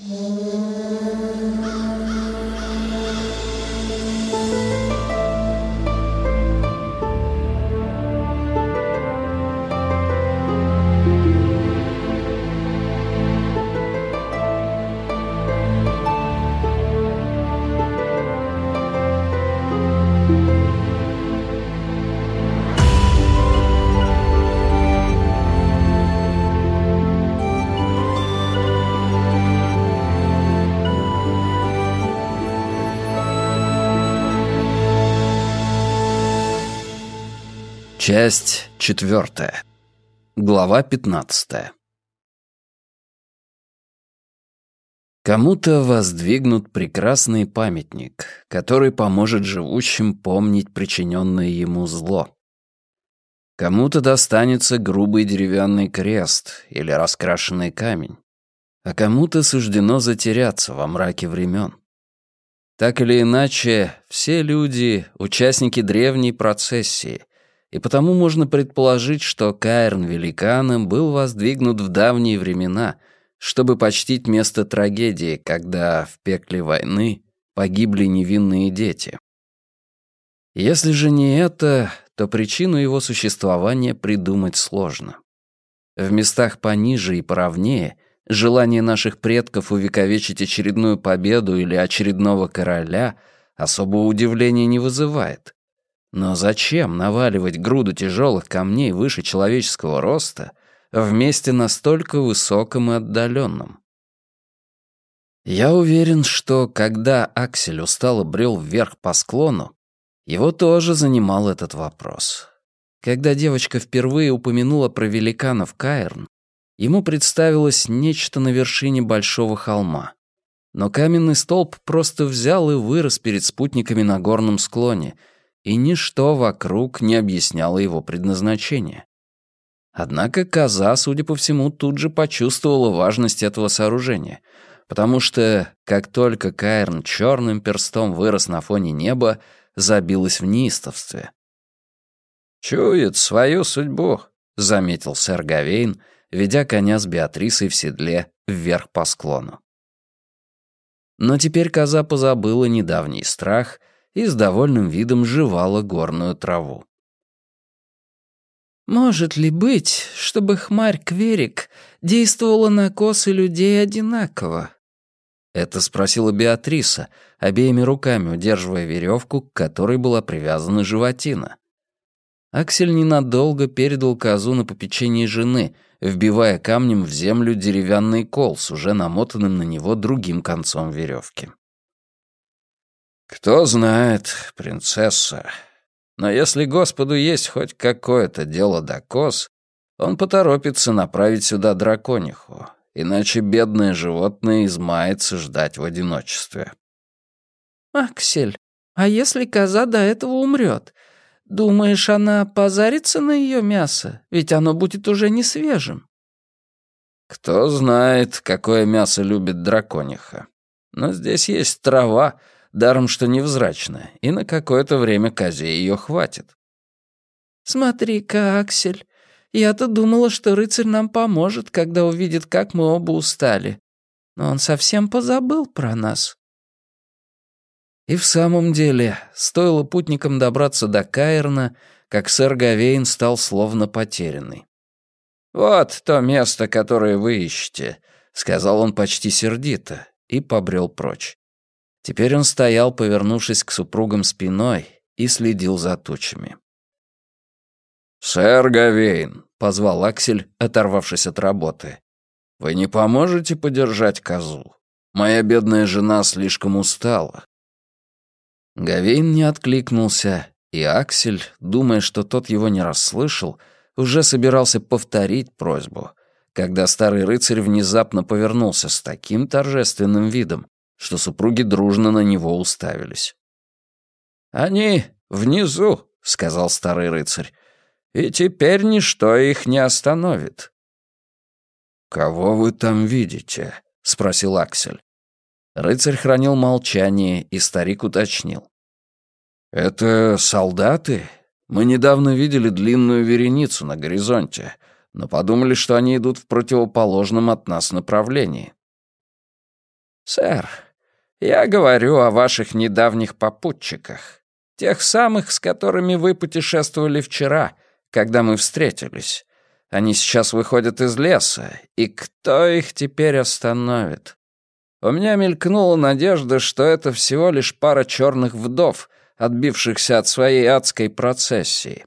Mm-hmm. Часть четвертая. Глава пятнадцатая. Кому-то воздвигнут прекрасный памятник, который поможет живущим помнить причиненное ему зло. Кому-то достанется грубый деревянный крест или раскрашенный камень, а кому-то суждено затеряться во мраке времен. Так или иначе, все люди — участники древней процессии, и потому можно предположить, что Каирн Великаном был воздвигнут в давние времена, чтобы почтить место трагедии, когда в пекле войны погибли невинные дети. Если же не это, то причину его существования придумать сложно. В местах пониже и поровнее желание наших предков увековечить очередную победу или очередного короля особого удивления не вызывает. Но зачем наваливать груду тяжелых камней выше человеческого роста в месте настолько высоком и отдаленном? Я уверен, что когда Аксель устало брел вверх по склону, его тоже занимал этот вопрос. Когда девочка впервые упомянула про великанов Каирн, ему представилось нечто на вершине большого холма. Но каменный столб просто взял и вырос перед спутниками на горном склоне — и ничто вокруг не объясняло его предназначение. Однако коза, судя по всему, тут же почувствовала важность этого сооружения, потому что, как только Каирн черным перстом вырос на фоне неба, забилась в неистовстве. «Чует свою судьбу», — заметил сэр Гавейн, ведя коня с Беатрисой в седле вверх по склону. Но теперь коза позабыла недавний страх и с довольным видом жевала горную траву. «Может ли быть, чтобы хмарь Кверик действовала на косы людей одинаково?» Это спросила Беатриса, обеими руками удерживая веревку, к которой была привязана животина. Аксель ненадолго передал козу на попечение жены, вбивая камнем в землю деревянный кол с уже намотанным на него другим концом веревки. «Кто знает, принцесса. Но если Господу есть хоть какое-то дело до коз, он поторопится направить сюда дракониху, иначе бедное животное измается ждать в одиночестве». «Аксель, а если коза до этого умрет? Думаешь, она позарится на ее мясо? Ведь оно будет уже не свежим». «Кто знает, какое мясо любит дракониха. Но здесь есть трава, даром что невзрачная, и на какое-то время козе ее хватит. «Смотри-ка, Аксель, я-то думала, что рыцарь нам поможет, когда увидит, как мы оба устали. Но он совсем позабыл про нас». И в самом деле, стоило путникам добраться до Каирна, как сэр Гавейн стал словно потерянный. «Вот то место, которое вы ищете», — сказал он почти сердито и побрел прочь. Теперь он стоял, повернувшись к супругам спиной, и следил за тучами. «Сэр Гавейн», — позвал Аксель, оторвавшись от работы, — «вы не поможете подержать козу? Моя бедная жена слишком устала». Гавейн не откликнулся, и Аксель, думая, что тот его не расслышал, уже собирался повторить просьбу, когда старый рыцарь внезапно повернулся с таким торжественным видом, что супруги дружно на него уставились. «Они внизу», — сказал старый рыцарь, — «и теперь ничто их не остановит». «Кого вы там видите?» — спросил Аксель. Рыцарь хранил молчание, и старик уточнил. «Это солдаты? Мы недавно видели длинную вереницу на горизонте, но подумали, что они идут в противоположном от нас направлении». «Сэр, я говорю о ваших недавних попутчиках, тех самых, с которыми вы путешествовали вчера, когда мы встретились. Они сейчас выходят из леса, и кто их теперь остановит? У меня мелькнула надежда, что это всего лишь пара черных вдов, отбившихся от своей адской процессии.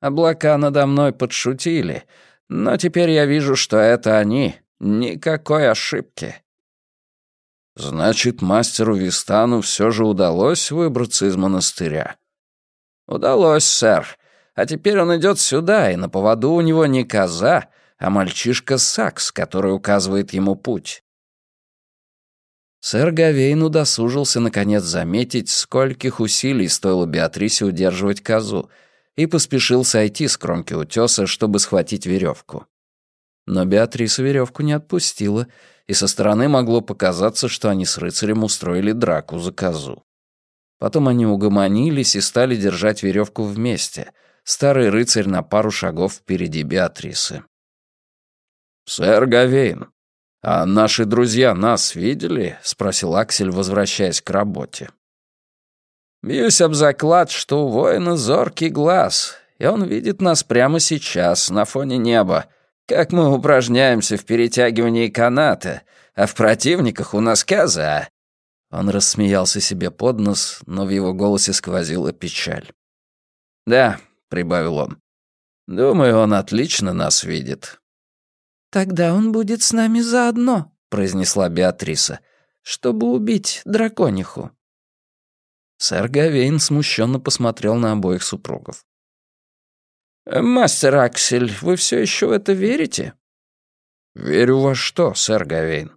Облака надо мной подшутили, но теперь я вижу, что это они. Никакой ошибки. Значит, мастеру Вистану все же удалось выбраться из монастыря? Удалось, сэр. А теперь он идет сюда, и на поводу у него не коза, а мальчишка Сакс, который указывает ему путь. Сэр Гавейн удосужился наконец заметить, скольких усилий стоило Беатрисе удерживать козу, и поспешил сойти с кромки утеса, чтобы схватить веревку. Но Беатриса веревку не отпустила, и со стороны могло показаться, что они с рыцарем устроили драку за козу. Потом они угомонились и стали держать веревку вместе — старый рыцарь на пару шагов впереди Беатрисы. «Сэр Гавейн, а наши друзья нас видели?» — спросил Аксель, возвращаясь к работе. «Бьюсь об заклад, что у воина зоркий глаз, и он видит нас прямо сейчас, на фоне неба, как мы упражняемся в перетягивании каната, а в противниках у нас коза». Он рассмеялся себе под нос, но в его голосе сквозила печаль. «Да, — прибавил он. «Думаю, он отлично нас видит». «Тогда он будет с нами заодно», — произнесла Беатриса, «чтобы убить дракониху». Сэр Гавейн смущенно посмотрел на обоих супругов. «Мастер Аксель, вы все еще в это верите?» «Верю во что, сэр Гавейн?»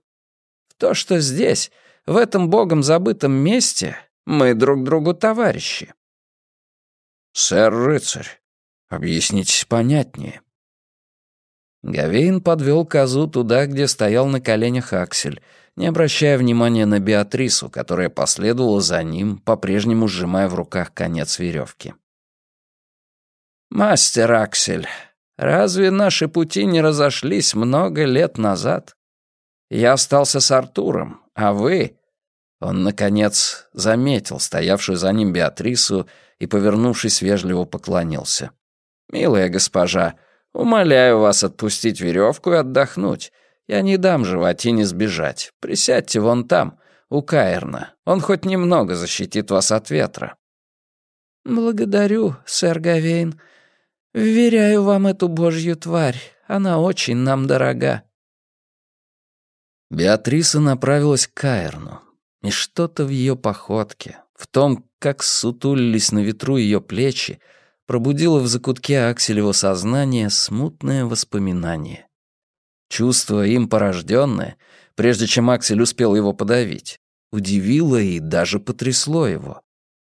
«В то, что здесь, в этом богом забытом месте, мы друг другу товарищи. «Сэр-рыцарь, объяснитесь понятнее». Гавейн подвел козу туда, где стоял на коленях Аксель, не обращая внимания на Беатрису, которая последовала за ним, по-прежнему сжимая в руках конец веревки. «Мастер Аксель, разве наши пути не разошлись много лет назад? Я остался с Артуром, а вы...» Он, наконец, заметил стоявшую за ним Беатрису и, повернувшись, вежливо поклонился. «Милая госпожа, умоляю вас отпустить веревку и отдохнуть. Я не дам животине сбежать. Присядьте вон там, у Каирна. Он хоть немного защитит вас от ветра». «Благодарю, сэр Гавейн. Вверяю вам эту божью тварь. Она очень нам дорога». Беатриса направилась к Каирну, и что-то в ее походке, в том, как сутулились на ветру ее плечи, пробудило в закутке Акселева сознание смутное воспоминание. Чувство им порожденное, прежде чем Аксель успел его подавить, удивило и даже потрясло его,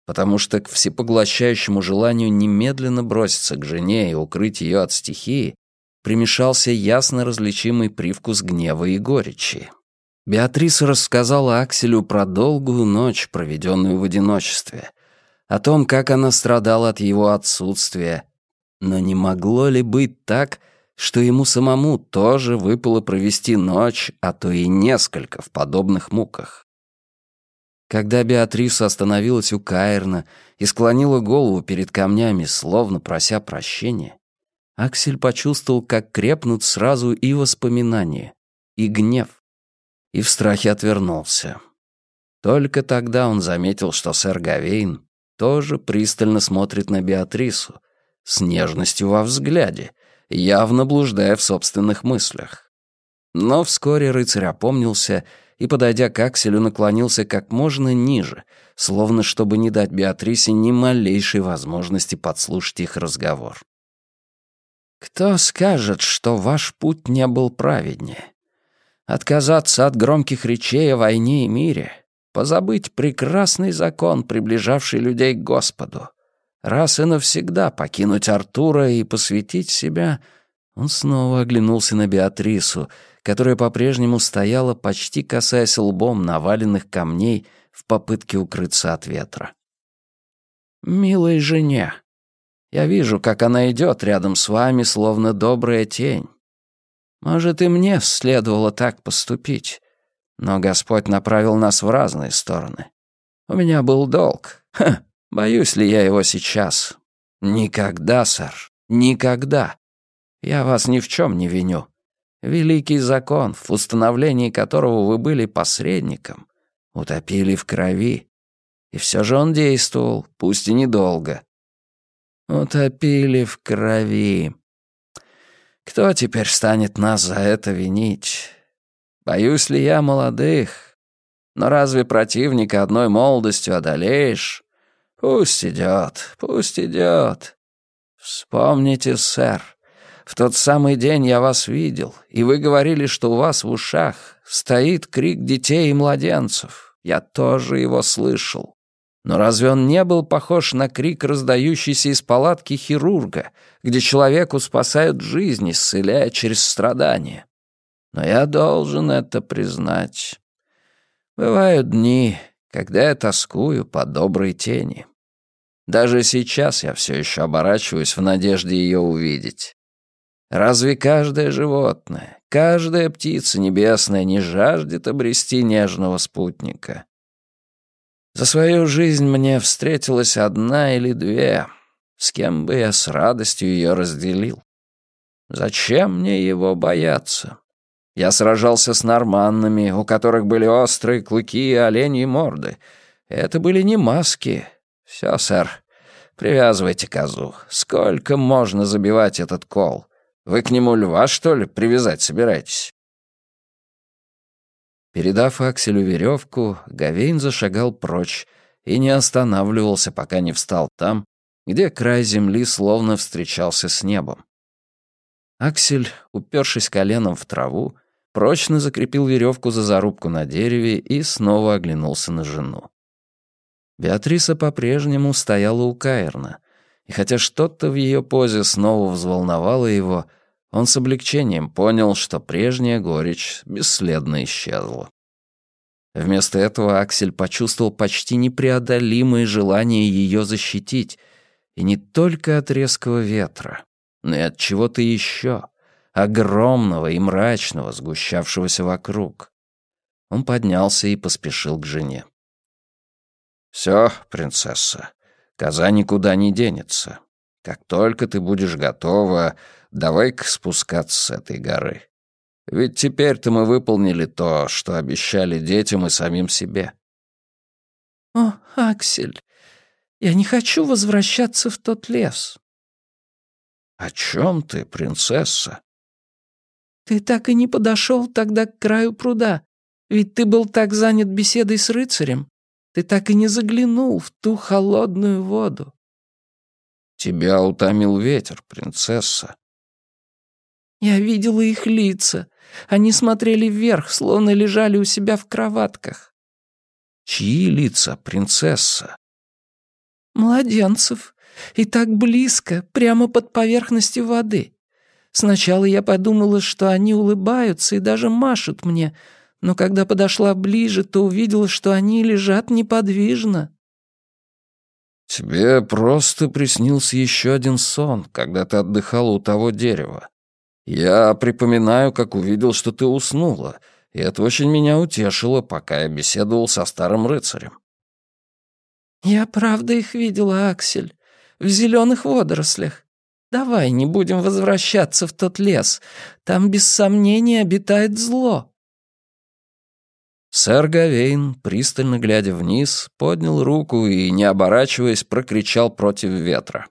потому что к всепоглощающему желанию немедленно броситься к жене и укрыть ее от стихии примешался ясно различимый привкус гнева и горечи. Беатриса рассказала Акселю про долгую ночь, проведенную в одиночестве, о том, как она страдала от его отсутствия. Но не могло ли быть так, что ему самому тоже выпало провести ночь, а то и несколько в подобных муках? Когда Беатриса остановилась у Каирна и склонила голову перед камнями, словно прося прощения, Аксель почувствовал, как крепнут сразу и воспоминания, и гнев и в страхе отвернулся. Только тогда он заметил, что сэр Гавейн тоже пристально смотрит на Беатрису, с нежностью во взгляде, явно блуждая в собственных мыслях. Но вскоре рыцарь опомнился и, подойдя к Акселю, наклонился как можно ниже, словно чтобы не дать Беатрисе ни малейшей возможности подслушать их разговор. «Кто скажет, что ваш путь не был праведнее? отказаться от громких речей о войне и мире, позабыть прекрасный закон, приближавший людей к Господу, раз и навсегда покинуть Артура и посвятить себя... Он снова оглянулся на Беатрису, которая по-прежнему стояла, почти касаясь лбом наваленных камней в попытке укрыться от ветра. «Милой жене, я вижу, как она идет рядом с вами, словно добрая тень. Может, и мне следовало так поступить. Но Господь направил нас в разные стороны. У меня был долг. Ха, боюсь ли я его сейчас? Никогда, сэр, никогда. Я вас ни в чем не виню. Великий закон, в установлении которого вы были посредником, утопили в крови. И все же он действовал, пусть и недолго. Утопили в крови. Кто теперь станет нас за это винить? Боюсь ли я молодых? Но разве противника одной молодостью одолеешь? Пусть идет, пусть идет. Вспомните, сэр, в тот самый день я вас видел, и вы говорили, что у вас в ушах стоит крик детей и младенцев. Я тоже его слышал. Но разве он не был похож на крик, раздающийся из палатки хирурга, где человеку спасают жизнь, исцеляя через страдания? Но я должен это признать. Бывают дни, когда я тоскую по доброй тени. Даже сейчас я все еще оборачиваюсь в надежде ее увидеть. Разве каждое животное, каждая птица небесная не жаждет обрести нежного спутника? За свою жизнь мне встретилась одна или две, с кем бы я с радостью ее разделил. Зачем мне его бояться? Я сражался с норманнами, у которых были острые клыки и оленьи морды. Это были не маски. Все, сэр, привязывайте козу. Сколько можно забивать этот кол? Вы к нему льва, что ли, привязать собираетесь?» Передав Акселю веревку, Гавейн зашагал прочь и не останавливался, пока не встал там, где край земли словно встречался с небом. Аксель, упершись коленом в траву, прочно закрепил веревку за зарубку на дереве и снова оглянулся на жену. Беатриса по-прежнему стояла у Каирна, и хотя что-то в ее позе снова взволновало его, он с облегчением понял, что прежняя горечь бесследно исчезла. Вместо этого Аксель почувствовал почти непреодолимое желание ее защитить, и не только от резкого ветра, но и от чего-то еще, огромного и мрачного, сгущавшегося вокруг. Он поднялся и поспешил к жене. «Все, принцесса, коза никуда не денется. Как только ты будешь готова, давай-ка спускаться с этой горы. Ведь теперь-то мы выполнили то, что обещали детям и самим себе». «О, Аксель, я не хочу возвращаться в тот лес». «О чем ты, принцесса?» «Ты так и не подошел тогда к краю пруда, ведь ты был так занят беседой с рыцарем. Ты так и не заглянул в ту холодную воду». «Тебя утомил ветер, принцесса». «Я видела их лица. Они смотрели вверх, словно лежали у себя в кроватках». «Чьи лица, принцесса?» «Младенцев. И так близко, прямо под поверхностью воды. Сначала я подумала, что они улыбаются и даже машут мне, но когда подошла ближе, то увидела, что они лежат неподвижно». «Тебе просто приснился еще один сон, когда ты отдыхала у того дерева. Я припоминаю, как увидел, что ты уснула, и это очень меня утешило, пока я беседовал со старым рыцарем». «Я правда их видела, Аксель, в зеленых водорослях. Давай не будем возвращаться в тот лес. Там без сомнения обитает зло». Сэр Гавейн, пристально глядя вниз, поднял руку и, не оборачиваясь, прокричал против ветра.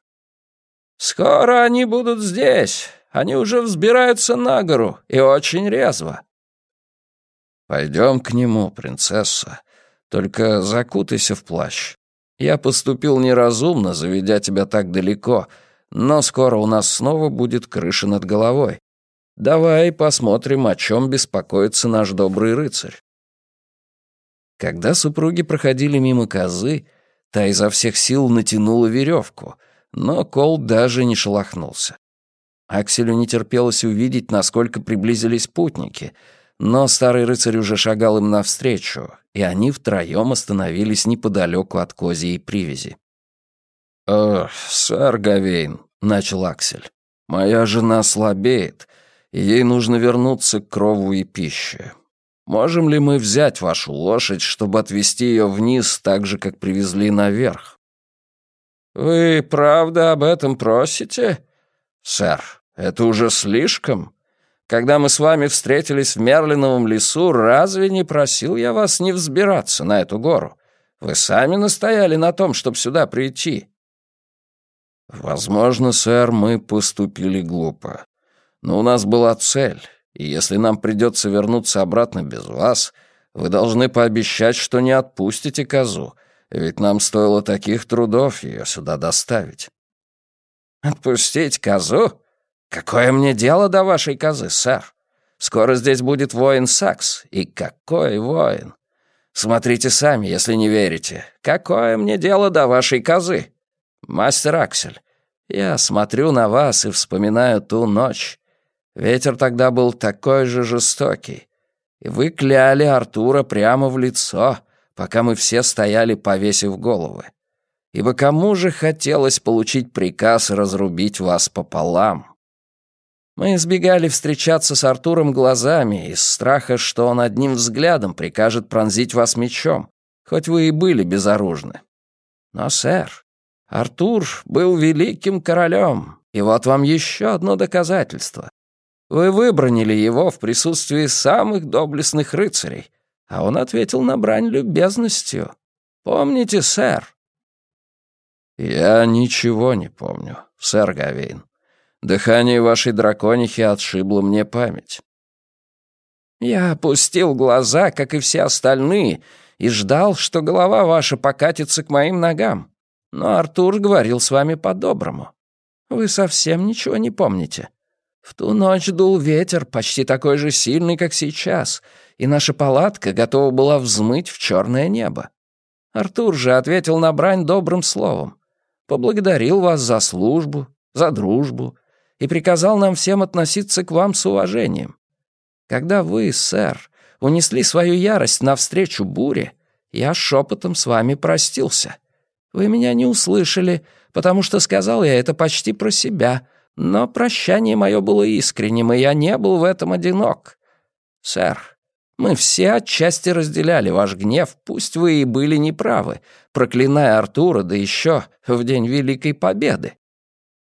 «Скоро они будут здесь. Они уже взбираются на гору, и очень резво». «Пойдем к нему, принцесса. Только закутайся в плащ. Я поступил неразумно, заведя тебя так далеко, но скоро у нас снова будет крыша над головой. Давай посмотрим, о чем беспокоится наш добрый рыцарь». Когда супруги проходили мимо козы, та изо всех сил натянула веревку, но Кол даже не шелохнулся. Акселю не терпелось увидеть, насколько приблизились путники, но старый рыцарь уже шагал им навстречу, и они втроем остановились неподалеку от козьей привязи. «Ох, сэр Гавейн», — начал Аксель, — «моя жена слабеет, и ей нужно вернуться к крову и пище. Можем ли мы взять вашу лошадь, чтобы отвезти ее вниз так же, как привезли наверх?» «Вы правда об этом просите?» «Сэр, это уже слишком. Когда мы с вами встретились в Мерлиновом лесу, разве не просил я вас не взбираться на эту гору? Вы сами настояли на том, чтобы сюда прийти». «Возможно, сэр, мы поступили глупо. Но у нас была цель, и если нам придется вернуться обратно без вас, вы должны пообещать, что не отпустите козу, ведь нам стоило таких трудов ее сюда доставить». «Отпустить козу? Какое мне дело до вашей козы, сэр? Скоро здесь будет воин Сакс, и какой воин! Смотрите сами, если не верите. Какое мне дело до вашей козы? Мастер Аксель, я смотрю на вас и вспоминаю ту ночь. Ветер тогда был такой же жестокий. И вы кляли Артура прямо в лицо, пока мы все стояли, повесив головы. Ибо кому же хотелось получить приказ разрубить вас пополам? Мы избегали встречаться с Артуром глазами из страха, что он одним взглядом прикажет пронзить вас мечом, хоть вы и были безоружны. Но, сэр, Артур был великим королем, и вот вам еще одно доказательство. Вы выбронили его в присутствии самых доблестных рыцарей, а он ответил на брань любезностью. Помните, сэр?» «Я ничего не помню, сэр Гавейн. Дыхание вашей драконихи отшибло мне память». «Я опустил глаза, как и все остальные, и ждал, что голова ваша покатится к моим ногам. Но Артур говорил с вами по-доброму. Вы совсем ничего не помните. В ту ночь дул ветер, почти такой же сильный, как сейчас, и наша палатка готова была взмыть в черное небо. Артур же ответил на брань добрым словом. Поблагодарил вас за службу, за дружбу и приказал нам всем относиться к вам с уважением. Когда вы, сэр, унесли свою ярость навстречу буре, я шепотом с вами простился. Вы меня не услышали, потому что сказал я это почти про себя, но прощание мое было искренним, и я не был в этом одинок. Сэр, мы все отчасти разделяли ваш гнев, пусть вы и были неправы, проклиная Артура, да еще в день Великой Победы.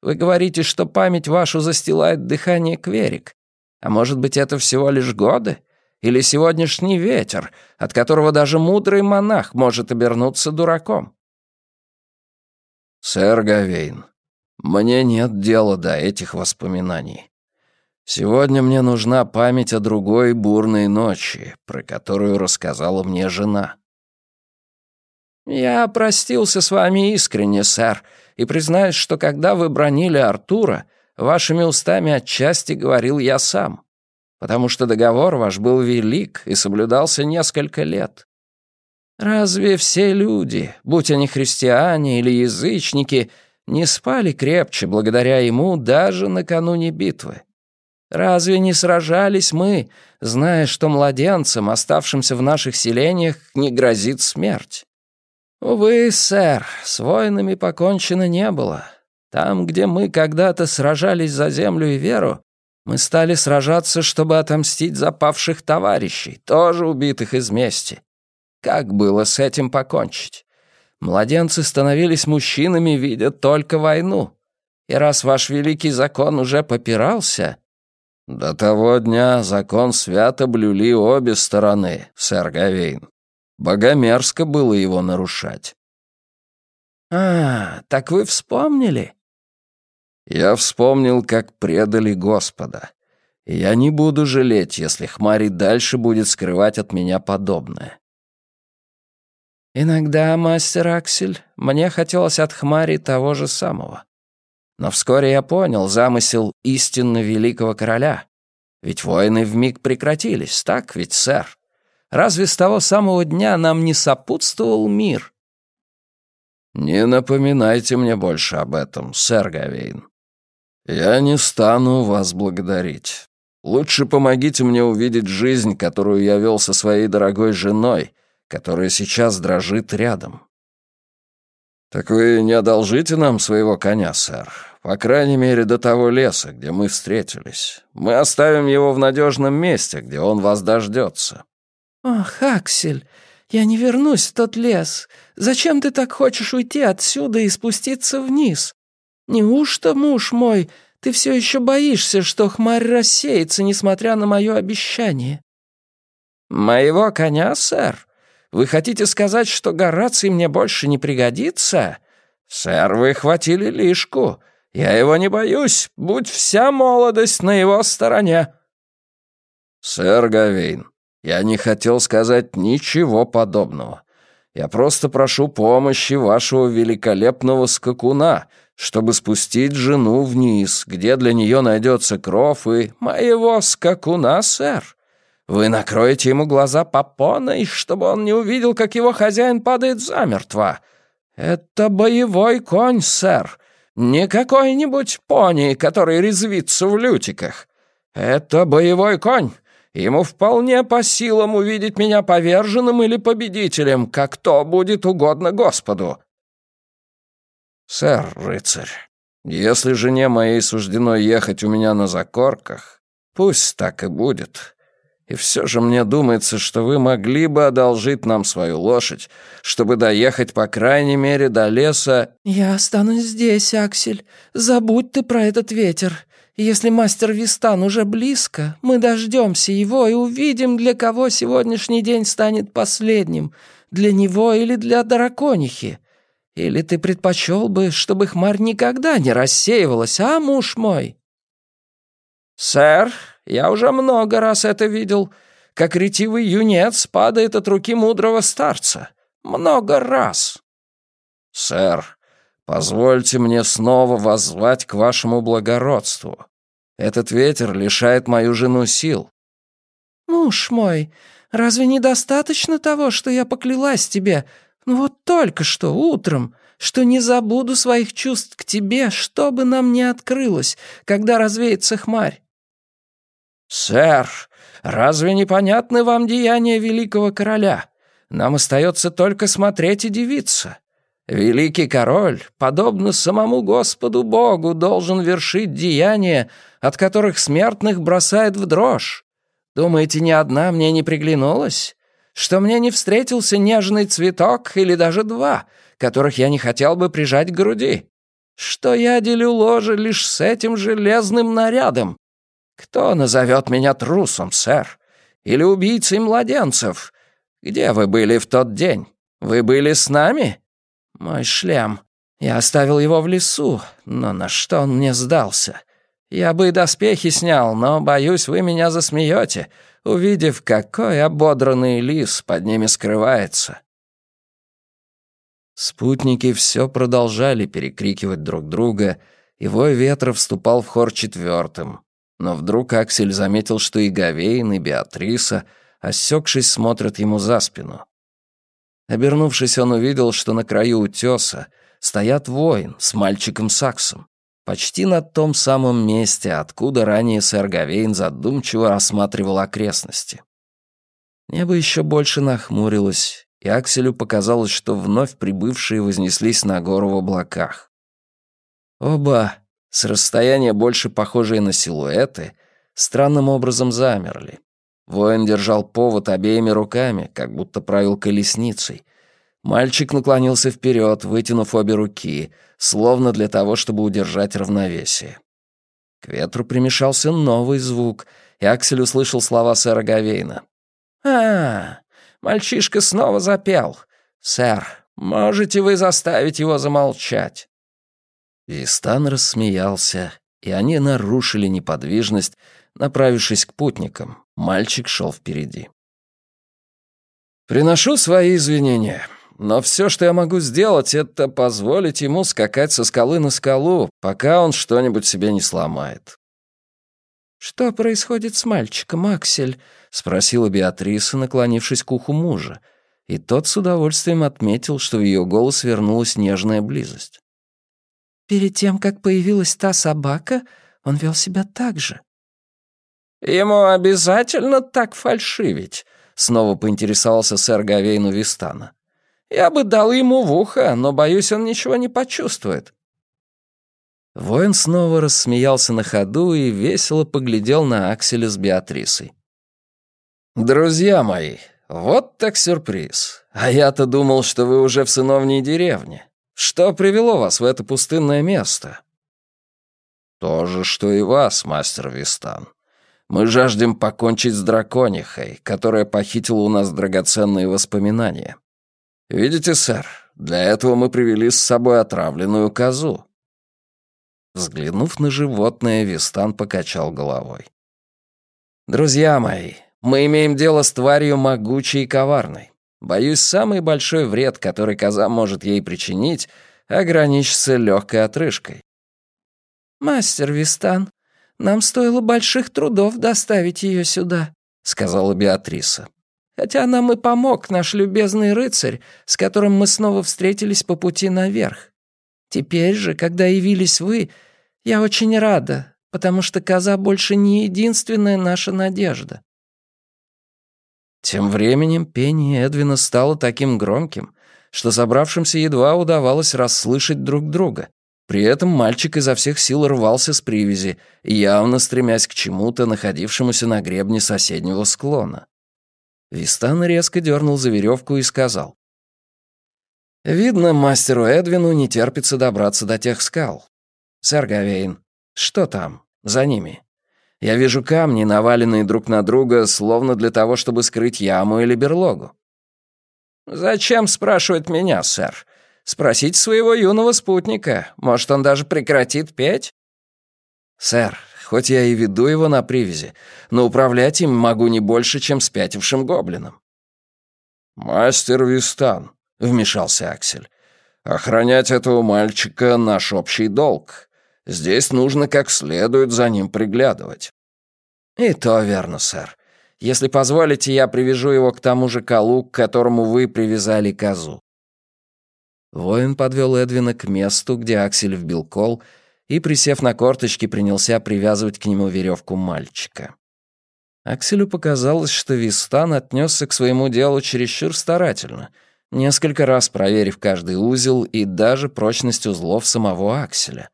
Вы говорите, что память вашу застилает дыхание кверик. А может быть, это всего лишь годы? Или сегодняшний ветер, от которого даже мудрый монах может обернуться дураком? Сэр Гавейн, мне нет дела до этих воспоминаний. Сегодня мне нужна память о другой бурной ночи, про которую рассказала мне жена. «Я простился с вами искренне, сэр, и признаюсь, что когда вы бронили Артура, вашими устами отчасти говорил я сам, потому что договор ваш был велик и соблюдался несколько лет. Разве все люди, будь они христиане или язычники, не спали крепче благодаря ему даже накануне битвы? Разве не сражались мы, зная, что младенцам, оставшимся в наших селениях, не грозит смерть? Увы, сэр, с воинами покончено не было. Там, где мы когда-то сражались за землю и веру, мы стали сражаться, чтобы отомстить за павших товарищей, тоже убитых из мести. Как было с этим покончить? Младенцы становились мужчинами, видя только войну. И раз ваш великий закон уже попирался... До того дня закон свято блюли обе стороны, сэр Гавейн. Богомерзко было его нарушать. «А, так вы вспомнили?» «Я вспомнил, как предали Господа. Я не буду жалеть, если Хмари дальше будет скрывать от меня подобное». «Иногда, мастер Аксель, мне хотелось от Хмари того же самого. Но вскоре я понял замысел истинно великого короля. Ведь войны вмиг прекратились, так ведь, сэр?» Разве с того самого дня нам не сопутствовал мир?» «Не напоминайте мне больше об этом, сэр Гавейн. Я не стану вас благодарить. Лучше помогите мне увидеть жизнь, которую я вел со своей дорогой женой, которая сейчас дрожит рядом». «Так вы не одолжите нам своего коня, сэр? По крайней мере, до того леса, где мы встретились. Мы оставим его в надежном месте, где он вас дождется». «Ох, Аксель, я не вернусь в тот лес. Зачем ты так хочешь уйти отсюда и спуститься вниз? Неужто, муж мой, ты все еще боишься, что хмарь рассеется, несмотря на мое обещание?» «Моего коня, сэр? Вы хотите сказать, что Гораций мне больше не пригодится? Сэр, вы хватили лишку. Я его не боюсь, будь вся молодость на его стороне». «Сэр Гавейн, я не хотел сказать ничего подобного. Я просто прошу помощи вашего великолепного скакуна, чтобы спустить жену вниз, где для нее найдется кров и моего скакуна, сэр. Вы накроете ему глаза попоной, чтобы он не увидел, как его хозяин падает замертво. Это боевой конь, сэр. Не какой-нибудь пони, который резвится в лютиках. Это боевой конь. Ему вполне по силам увидеть меня поверженным или победителем, как то будет угодно Господу. Сэр, рыцарь, если жене моей суждено ехать у меня на закорках, пусть так и будет. И все же мне думается, что вы могли бы одолжить нам свою лошадь, чтобы доехать, по крайней мере, до леса...» «Я останусь здесь, Аксель. Забудь ты про этот ветер. Если мастер Вистан уже близко, мы дождемся его и увидим, для кого сегодняшний день станет последним. Для него или для драконихи. Или ты предпочел бы, чтобы хмарь никогда не рассеивалась, а, муж мой?» «Сэр, я уже много раз это видел, как ретивый юнец падает от руки мудрого старца. Много раз». «Сэр, позвольте мне снова воззвать к вашему благородству. Этот ветер лишает мою жену сил». «Муж мой, разве недостаточно того, что я поклялась тебе, ну вот только что, утром, что не забуду своих чувств к тебе, что бы нам ни открылось, когда развеется хмарь?» «Сэр, разве непонятны вам деяния великого короля? Нам остается только смотреть и дивиться. Великий король, подобно самому Господу Богу, должен вершить деяния, от которых смертных бросает в дрожь. Думаете, ни одна мне не приглянулась? Что мне не встретился нежный цветок или даже два, которых я не хотел бы прижать к груди? Что я делю ложе лишь с этим железным нарядом? Кто назовет меня трусом, сэр? Или убийцей младенцев? Где вы были в тот день? Вы были с нами? Мой шлем. Я оставил его в лесу, но на что он мне сдался? Я бы и доспехи снял, но, боюсь, вы меня засмеете, увидев, какой ободранный лис под ними скрывается. Спутники все продолжали перекрикивать друг друга, и вой ветра вступал в хор четвертым, но вдруг Аксель заметил, что и Гавейн, и Беатриса, осекшись, смотрят ему за спину. Обернувшись, он увидел, что на краю утеса стоят воин с мальчиком Саксом, почти на том самом месте, откуда ранее сэр Гавейн задумчиво осматривал окрестности. Небо еще больше нахмурилось, и Акселю показалось, что вновь прибывшие вознеслись на гору в облаках. Оба с расстояния больше похожие на силуэты, странным образом замерли. Воин держал повод обеими руками, как будто правил колесницей. Мальчик наклонился вперед, вытянув обе руки, словно для того, чтобы удержать равновесие. К ветру примешался новый звук, и Аксель услышал слова сэра Гавейна. «А, мальчишка снова запел. Сэр, можете вы заставить его замолчать?» Вистан рассмеялся, и они нарушили неподвижность, направившись к путникам. Мальчик шел впереди. «Приношу свои извинения, но все, что я могу сделать, это позволить ему скакать со скалы на скалу, пока он что-нибудь себе не сломает». «Что происходит с мальчиком, Аксель?» — спросила Беатриса, наклонившись к уху мужа, и тот с удовольствием отметил, что в ее голос вернулась нежная близость. Перед тем, как появилась та собака, он вел себя так же. «Ему обязательно так фальшивить?» — снова поинтересовался сэр Гавейну Вистана. «Я бы дал ему в ухо, но, боюсь, он ничего не почувствует». Воин снова рассмеялся на ходу и весело поглядел на Акселя с Беатрисой. «Друзья мои, «Вот так сюрприз. А я-то думал, что вы уже в сыновней деревне. Что привело вас в это пустынное место?» «То же, что и вас, мастер Вистан. Мы жаждем покончить с драконихой, которая похитила у нас драгоценные воспоминания. Видите, сэр, для этого мы привели с собой отравленную козу». Взглянув на животное, Вистан покачал головой. «Друзья мои, мы имеем дело с тварью могучей и коварной. Боюсь, самый большой вред, который коза может ей причинить, ограничится легкой отрыжкой. «Мастер Вистан, нам стоило больших трудов доставить ее сюда», — сказала Беатриса. «Хотя нам и помог наш любезный рыцарь, с которым мы снова встретились по пути наверх. Теперь же, когда явились вы, я очень рада, потому что коза больше не единственная наша надежда. Тем временем пение Эдвина стало таким громким, что собравшимся едва удавалось расслышать друг друга. При этом мальчик изо всех сил рвался с привязи, явно стремясь к чему-то, находившемуся на гребне соседнего склона. Вистан резко дернул за веревку и сказал. «Видно, мастеру Эдвину не терпится добраться до тех скал. Сэр Гавейн, что там, за ними?» Я вижу камни, наваленные друг на друга, словно для того, чтобы скрыть яму или берлогу. «Зачем?» — спрашивает меня, сэр. «Спросите своего юного спутника. Может, он даже прекратит петь?» «Сэр, хоть я и веду его на привязи, но управлять им могу не больше, чем спятившим гоблином». «Мастер Вистан», — вмешался Аксель. «Охранять этого мальчика — наш общий долг. Здесь нужно как следует за ним приглядывать». «И то верно, сэр. Если позволите, я привяжу его к тому же колу, к которому вы привязали козу». Воин подвел Эдвина к месту, где Аксель вбил кол, и, присев на корточки, принялся привязывать к нему веревку мальчика. Акселю показалось, что Вистан отнесся к своему делу чересчур старательно, несколько раз проверив каждый узел и даже прочность узлов самого Акселя.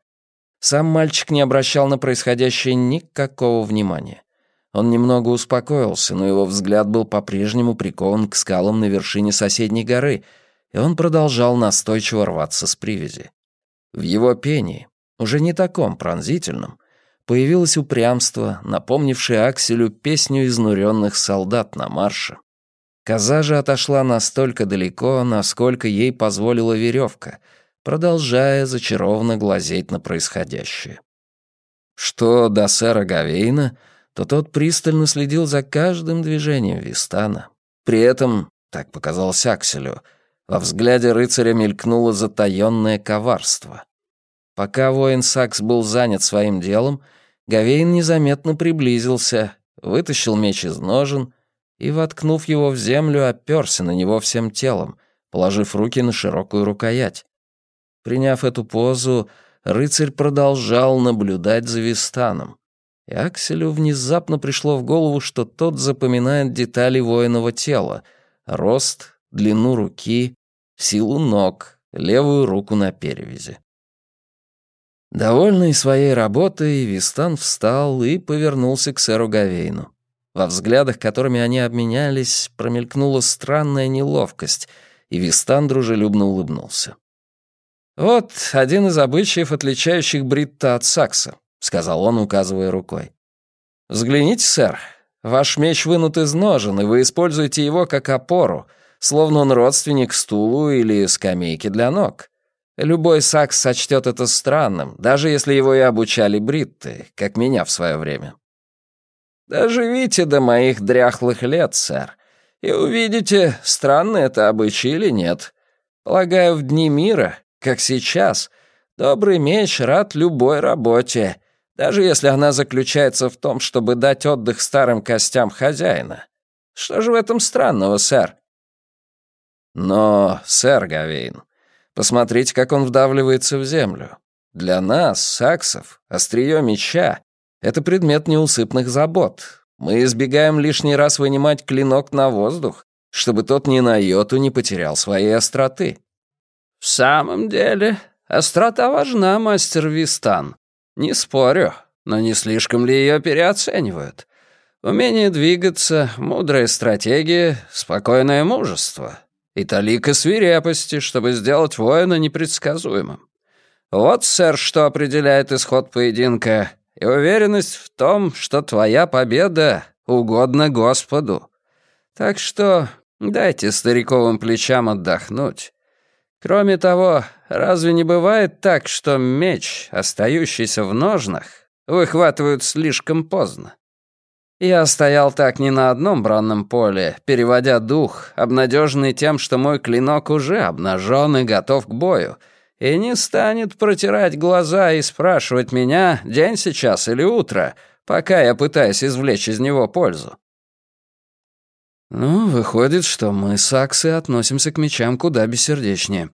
Сам мальчик не обращал на происходящее никакого внимания. Он немного успокоился, но его взгляд был по-прежнему прикован к скалам на вершине соседней горы, и он продолжал настойчиво рваться с привязи. В его пении, уже не таком пронзительном, появилось упрямство, напомнившее Акселю песню изнуренных солдат на марше. Коза же отошла настолько далеко, насколько ей позволила веревка — продолжая зачарованно глазеть на происходящее. Что до сэра Гавейна, то тот пристально следил за каждым движением Вистана. При этом, так показалось Акселю, во взгляде рыцаря мелькнуло затаённое коварство. Пока воин Сакс был занят своим делом, Гавейн незаметно приблизился, вытащил меч из ножен и, воткнув его в землю, оперся на него всем телом, положив руки на широкую рукоять. Приняв эту позу, рыцарь продолжал наблюдать за Вистаном. И Акселю внезапно пришло в голову, что тот запоминает детали воиного тела — рост, длину руки, силу ног, левую руку на перевязи. Довольный своей работой, Вистан встал и повернулся к сэру Гавейну. Во взглядах, которыми они обменялись, промелькнула странная неловкость, и Вистан дружелюбно улыбнулся. «Вот один из обычаев, отличающих Бритта от Сакса», — сказал он, указывая рукой. «Взгляните, сэр, ваш меч вынут из ножен, и вы используете его как опору, словно он родственник стулу или скамейки для ног. Любой сакс сочтет это странным, даже если его и обучали бритты, как меня в свое время. Доживите до моих дряхлых лет, сэр, и увидите, странно это обычай или нет. Полагаю, в дни мира как сейчас, добрый меч рад любой работе, даже если она заключается в том, чтобы дать отдых старым костям хозяина. Что же в этом странного, сэр? Но, сэр Гавейн, посмотрите, как он вдавливается в землю. Для нас, саксов, острие меча — это предмет неусыпных забот. Мы избегаем лишний раз вынимать клинок на воздух, чтобы тот ни на йоту не потерял своей остроты. «В самом деле, острота важна, мастер Вистан. Не спорю, но не слишком ли ее переоценивают? Умение двигаться, мудрая стратегия, спокойное мужество и талика свирепости, чтобы сделать воина непредсказуемым. Вот, сэр, что определяет исход поединка, и уверенность в том, что твоя победа угодна Господу. Так что дайте стариковым плечам отдохнуть. Кроме того, разве не бывает так, что меч, остающийся в ножнах, выхватывают слишком поздно? Я стоял так не на одном бранном поле, переводя дух, обнадеженный тем, что мой клинок уже обнажен и готов к бою, и не станет протирать глаза и спрашивать меня, день сейчас или утро, пока я пытаюсь извлечь из него пользу. Ну, выходит, что мы, саксы, относимся к мечам куда бессердечнее,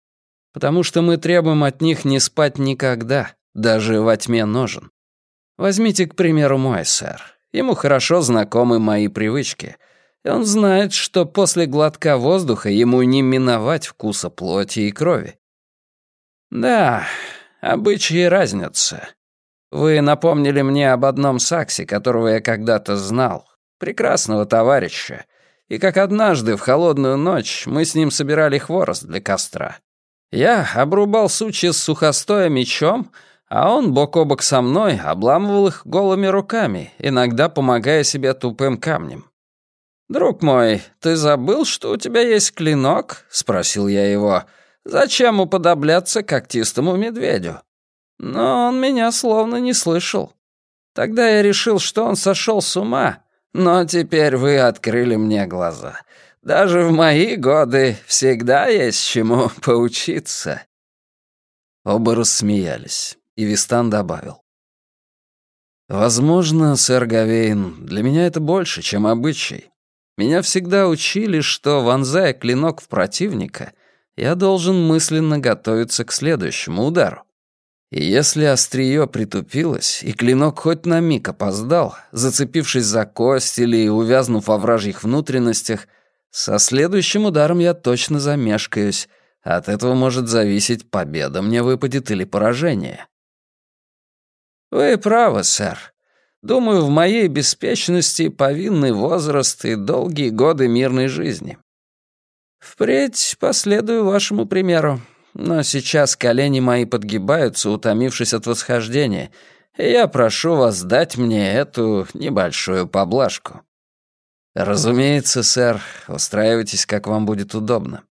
потому что мы требуем от них не спать никогда, даже во тьме ножен. Возьмите, к примеру, мой сэр. Ему хорошо знакомы мои привычки, и он знает, что после глотка воздуха ему не миновать вкуса плоти и крови. Да, обычаи разнятся. Вы напомнили мне об одном саксе, которого я когда-то знал, прекрасного товарища, и как однажды в холодную ночь мы с ним собирали хворост для костра. Я обрубал сучья с сухостоя мечом, а он бок о бок со мной обламывал их голыми руками, иногда помогая себе тупым камнем. «Друг мой, ты забыл, что у тебя есть клинок?» — спросил я его. «Зачем уподобляться когтистому медведю?» Но он меня словно не слышал. Тогда я решил, что он сошел с ума, но теперь вы открыли мне глаза. Даже в мои годы всегда есть чему поучиться». Оба рассмеялись и Вистан добавил. «Возможно, сэр Гавейн, для меня это больше, чем обычай. Меня всегда учили, что, вонзая клинок в противника, я должен мысленно готовиться к следующему удару. Если острие притупилось, и клинок хоть на миг опоздал, зацепившись за кость или увязнув во вражьих внутренностях, со следующим ударом я точно замешкаюсь, от этого может зависеть, победа мне выпадет или поражение. «Вы правы, сэр. Думаю, в моей беспечности повинный возраст и долгие годы мирной жизни. Впредь последую вашему примеру, но сейчас колени мои подгибаются, утомившись от восхождения, и я прошу вас дать мне эту небольшую поблажку». «Разумеется, сэр, устраивайтесь, как вам будет удобно.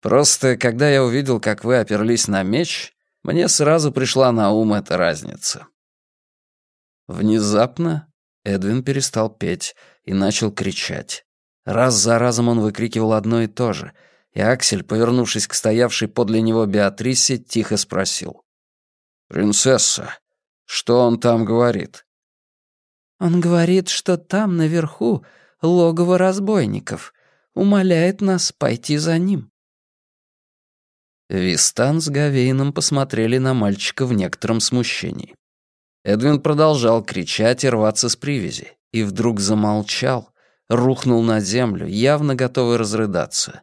Просто, когда я увидел, как вы оперлись на меч, мне сразу пришла на ум эта разница. Внезапно Эдвин перестал петь и начал кричать. Раз за разом он выкрикивал одно и то же, и Аксель, повернувшись к стоявшей подле него Беатрисе, тихо спросил. «Принцесса, что он там говорит?» «Он говорит, что там, наверху, логово разбойников. Умоляет нас пойти за ним». Вистан с Гавейном посмотрели на мальчика в некотором смущении. Эдвин продолжал кричать и рваться с привязи, и вдруг замолчал, рухнул на землю, явно готовый разрыдаться.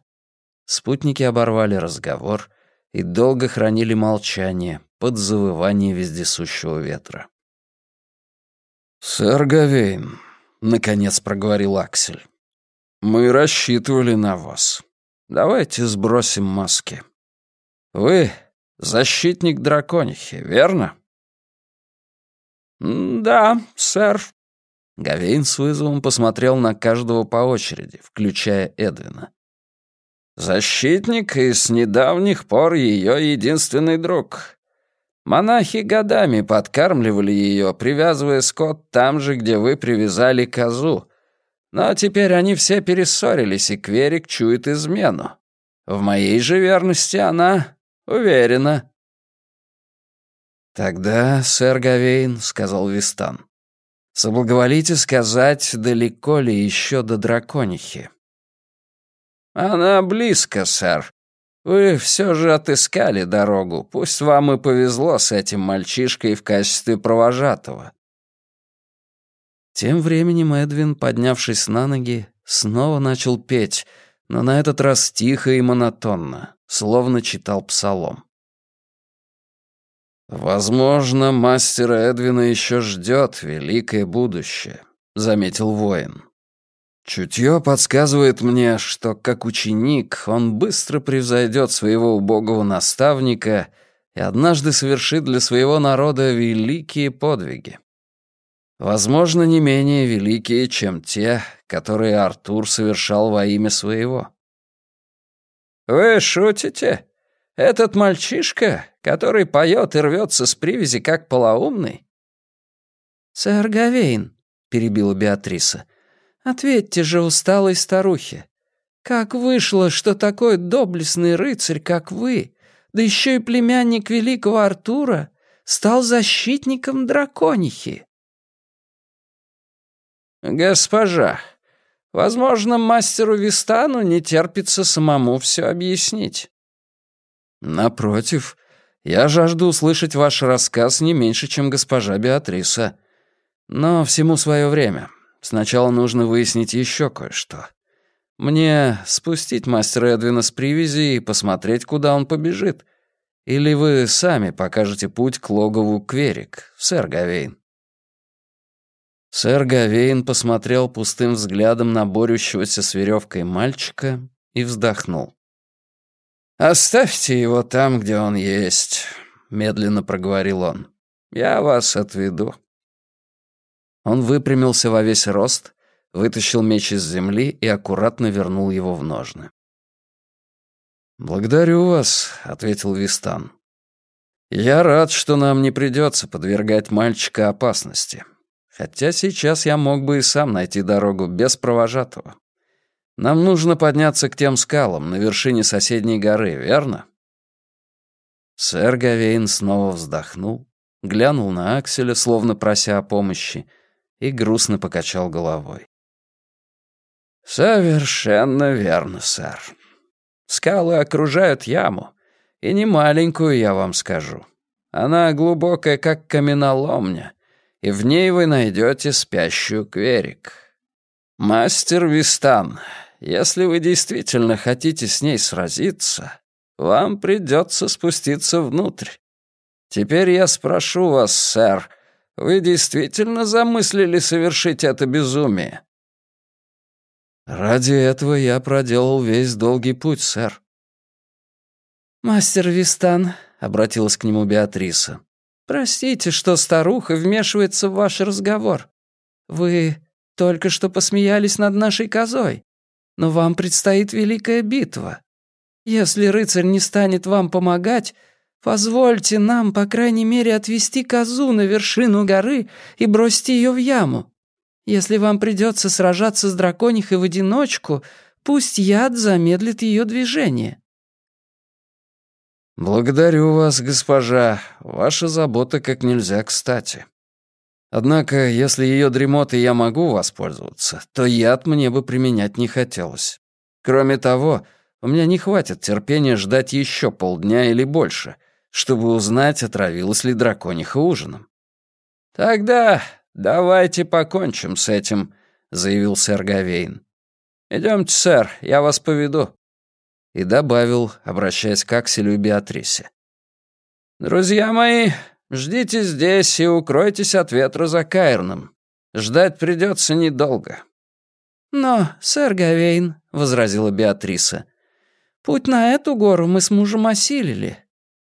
Спутники оборвали разговор и долго хранили молчание под завывание вездесущего ветра. «Сэр Гавейн», — наконец проговорил Аксель, — «мы рассчитывали на вас. Давайте сбросим маски. Вы защитник драконихи, верно?» «Да, сэр». Гавейн с вызовом посмотрел на каждого по очереди, включая Эдвина. «Защитник и с недавних пор ее единственный друг. Монахи годами подкармливали ее, привязывая скот там же, где вы привязали козу. Но теперь они все перессорились, и Кверик чует измену. В моей же верности она уверена». «Тогда, сэр Гавейн», — сказал Вистан, — «соблаговолите сказать, далеко ли еще до драконихи?» «Она близко, сэр. Вы все же отыскали дорогу, пусть вам и повезло с этим мальчишкой в качестве провожатого». Тем временем Эдвин, поднявшись на ноги, снова начал петь, но на этот раз тихо и монотонно, словно читал псалом. Возможно, мастера Эдвина еще ждет великое будущее. заметил воин. Чутье подсказывает мне, что как ученик он быстро превзойдет своего убогого наставника и однажды совершит для своего народа великие подвиги. Возможно, не менее великие, чем те, которые Артур совершал во имя своего. «Вы шутите? Этот мальчишка, который поет и рвется с привязи, как полоумный?» «Сэр Гавейн», — перебила Беатриса, — Ответьте же усталой старухе. Как вышло, что такой доблестный рыцарь, как вы, да еще и племянник великого Артура, стал защитником драконихи? Госпожа, возможно, мастеру Вистану не терпится самому все объяснить. Напротив, я жажду услышать ваш рассказ не меньше, чем госпожа Беатриса. Но всему свое время. Сначала нужно выяснить еще кое-что. Мне спустить мастера Эдвина с привязи и посмотреть, куда он побежит. Или вы сами покажете путь к логову Кверик, сэр Гавейн?» Сэр Гавейн посмотрел пустым взглядом на борющегося с веревкой мальчика и вздохнул. «Оставьте его там, где он есть», — медленно проговорил он. «Я вас отведу». Он выпрямился во весь рост, вытащил меч из земли и аккуратно вернул его в ножны. «Благодарю вас», — ответил Вистан. «Я рад, что нам не придется подвергать мальчика опасности. Хотя сейчас я мог бы и сам найти дорогу без провожатого. Нам нужно подняться к тем скалам на вершине соседней горы, верно?» Сэр Гавейн снова вздохнул, глянул на Акселя, словно прося о помощи, и грустно покачал головой. «Совершенно верно, сэр. Скалы окружают яму, и не маленькую, я вам скажу. Она глубокая, как каменоломня, и в ней вы найдете спящую кверик. Мастер Вистан, если вы действительно хотите с ней сразиться, вам придется спуститься внутрь. Теперь я спрошу вас, сэр, вы действительно замыслили совершить это безумие?» «Ради этого я проделал весь долгий путь, сэр». «Мастер Вистан», — обратилась к нему Беатриса, «простите, что старуха вмешивается в ваш разговор. Вы только что посмеялись над нашей козой, но вам предстоит великая битва. Если рыцарь не станет вам помогать, Позвольте нам, по крайней мере, отвести козу на вершину горы и бросить ее в яму. Если вам придется сражаться с драконихой в одиночку, пусть яд замедлит ее движение». «Благодарю вас, госпожа. Ваша забота как нельзя кстати. Однако, если ее дремотой я могу воспользоваться, то яд мне бы применять не хотелось. Кроме того, у меня не хватит терпения ждать еще полдня или больше — чтобы узнать, отравилась ли дракониха ужином. «Тогда давайте покончим с этим», — заявил сэр Гавейн. «Идемте, сэр, я вас поведу». И добавил, обращаясь к Акселю и Беатрисе. «Друзья мои, ждите здесь и укройтесь от ветра за Кайрном. Ждать придется недолго». «Но, сэр Гавейн», — возразила Беатриса, — «путь на эту гору мы с мужем осилили.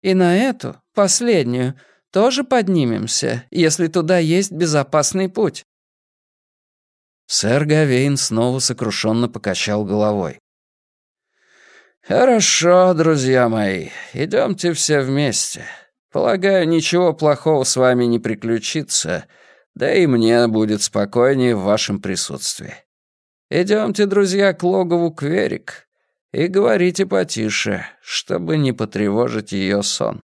И на эту, последнюю, тоже поднимемся, если туда есть безопасный путь». Сэр Гавейн снова сокрушенно покачал головой. «Хорошо, друзья мои, идемте все вместе. Полагаю, ничего плохого с вами не приключится, да и мне будет спокойнее в вашем присутствии. Идемте, друзья, к логову Кверик. И говорите потише, чтобы не потревожить ее сон.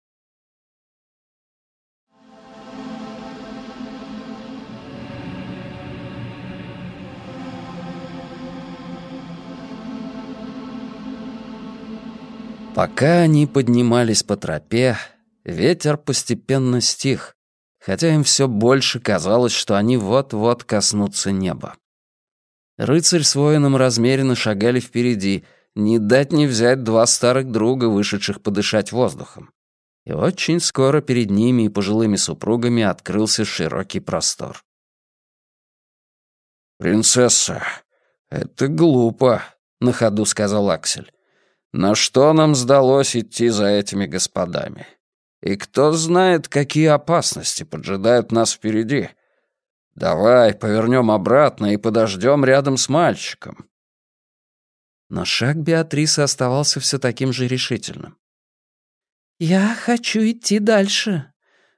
Пока они поднимались по тропе, ветер постепенно стих, хотя им все больше казалось, что они вот-вот коснутся неба. Рыцарь с воином размеренно шагали впереди — не дать не взять два старых друга, вышедших подышать воздухом. И очень скоро перед ними и пожилыми супругами открылся широкий простор. «Принцесса, это глупо», — на ходу сказал Аксель. «На что нам сдалось идти за этими господами? И кто знает, какие опасности поджидают нас впереди? Давай повернем обратно и подождем рядом с мальчиком». Но шаг Беатрисы оставался все таким же решительным. «Я хочу идти дальше.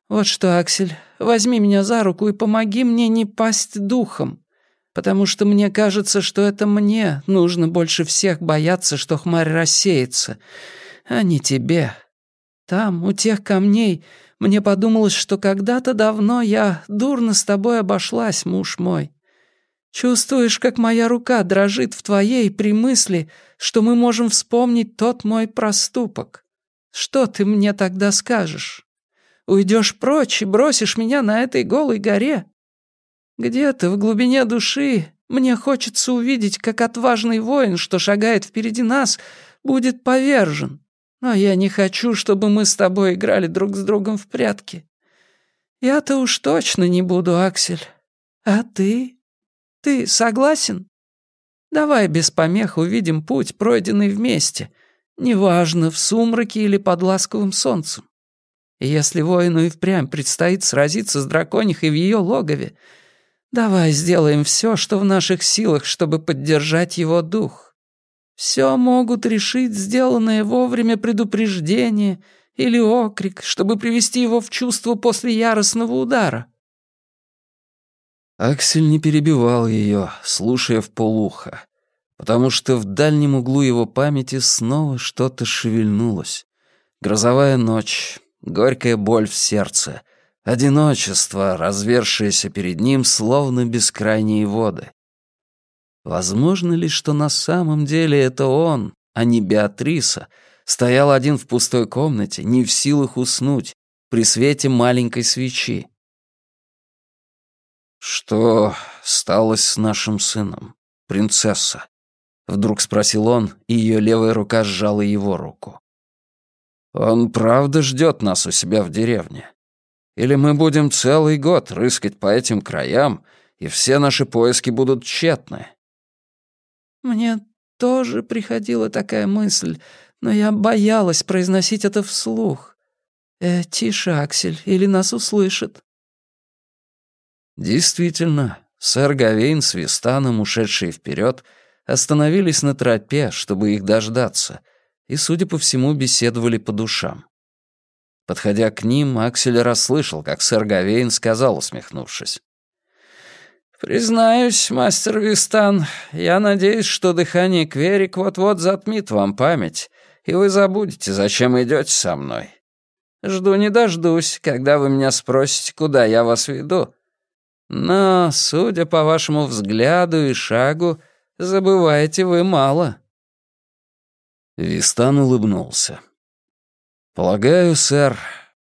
Вот что, Аксель, возьми меня за руку и помоги мне не пасть духом, потому что мне кажется, что это мне нужно больше всех бояться, что хмарь рассеется, а не тебе. Там, у тех камней, мне подумалось, что когда-то давно я дурно с тобой обошлась, муж мой. Чувствуешь, как моя рука дрожит в твоей при мысли, что мы можем вспомнить тот мой проступок. Что ты мне тогда скажешь? Уйдешь прочь и бросишь меня на этой голой горе? Где-то в глубине души мне хочется увидеть, как отважный воин, что шагает впереди нас, будет повержен. Но я не хочу, чтобы мы с тобой играли друг с другом в прятки. Я-то уж точно не буду, Аксель. А ты? Ты согласен? Давай без помех увидим путь, пройденный вместе, Неважно, в сумраке или под ласковым солнцем. И если воину и впрямь предстоит сразиться с драконихой в ее логове, давай сделаем все, что в наших силах, чтобы поддержать его дух. Все могут решить сделанное вовремя предупреждение или окрик, чтобы привести его в чувство после яростного удара. Аксель не перебивал ее, слушая в полухо потому что в дальнем углу его памяти снова что-то шевельнулось. Грозовая ночь, горькая боль в сердце, одиночество, развершееся перед ним, словно бескрайние воды. Возможно ли, что на самом деле это он, а не Беатриса, стоял один в пустой комнате, не в силах уснуть, при свете маленькой свечи? «Что стало с нашим сыном, принцесса?» Вдруг спросил он, и ее левая рука сжала его руку. «Он правда ждет нас у себя в деревне? Или мы будем целый год рыскать по этим краям, и все наши поиски будут тщетны?» «Мне тоже приходила такая мысль, но я боялась произносить это вслух. Э, тише, Аксель, или нас услышат». Действительно, сэр Гавейн с Вистаном, ушедшие вперед, — остановились на тропе, чтобы их дождаться, и, судя по всему, беседовали по душам. Подходя к ним, Аксель расслышал, как сэр Гавейн сказал, усмехнувшись. «Признаюсь, мастер Вистан, я надеюсь, что дыхание Кверик вот-вот затмит вам память, и вы забудете, зачем идете со мной. Жду не дождусь, когда вы меня спросите, куда я вас веду. Но, судя по вашему взгляду и шагу, Забываете вы мало». Вистан улыбнулся. «Полагаю, сэр,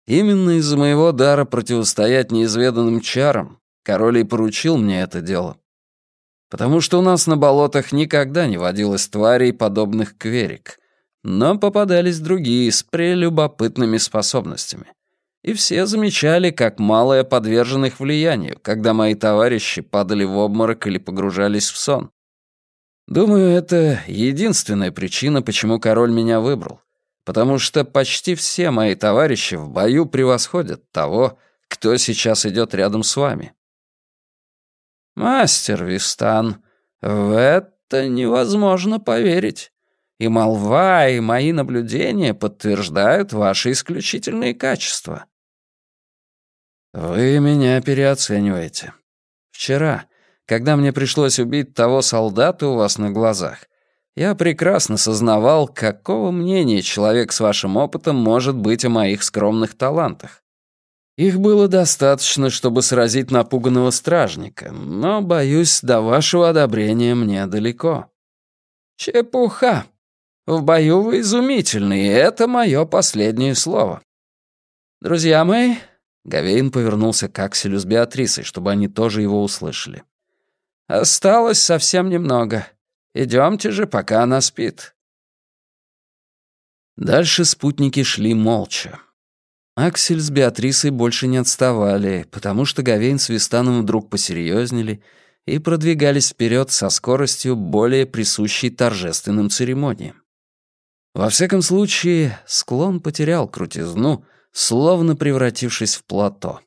именно из-за моего дара противостоять неизведанным чарам король и поручил мне это дело. Потому что у нас на болотах никогда не водилось тварей, подобных кверик, но попадались другие с прелюбопытными способностями. И все замечали, как мало я подвержен их влиянию, когда мои товарищи падали в обморок или погружались в сон. Думаю, это единственная причина, почему король меня выбрал. Потому что почти все мои товарищи в бою превосходят того, кто сейчас идет рядом с вами. Мастер Вистан, в это невозможно поверить. И молва, и мои наблюдения подтверждают ваши исключительные качества. Вы меня переоцениваете. Вчера, когда мне пришлось убить того солдата у вас на глазах, я прекрасно сознавал, какого мнения человек с вашим опытом может быть о моих скромных талантах. Их было достаточно, чтобы сразить напуганного стражника, но, боюсь, до вашего одобрения мне далеко. Чепуха. В бою вы изумительны, и это мое последнее слово. Друзья мои, Гавейн повернулся к Акселю с Беатрисой, чтобы они тоже его услышали. Осталось совсем немного. Идемте же, пока она спит». Дальше спутники шли молча. Аксель с Беатрисой больше не отставали, потому что Гавейн с Вистаном вдруг посерьезнели и продвигались вперед со скоростью, более присущей торжественным церемониям. Во всяком случае, склон потерял крутизну, словно превратившись в плато.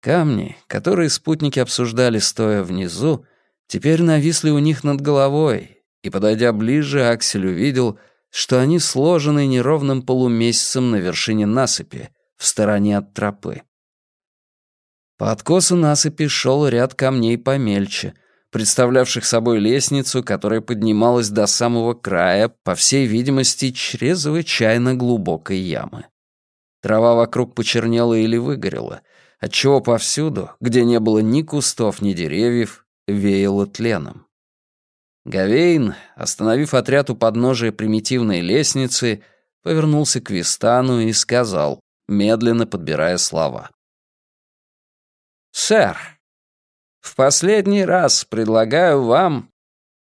Камни, которые спутники обсуждали стоя внизу, теперь нависли у них над головой, и, подойдя ближе, Аксель увидел, что они сложены неровным полумесяцем на вершине насыпи, в стороне от тропы. По откосу насыпи шел ряд камней помельче, представлявших собой лестницу, которая поднималась до самого края, по всей видимости, чрезвычайно глубокой ямы. Трава вокруг почернела или выгорела, отчего повсюду, где не было ни кустов, ни деревьев, веяло тленом. Гавейн, остановив отряд у подножия примитивной лестницы, повернулся к Вистану и сказал, медленно подбирая слова. «Сэр, в последний раз предлагаю вам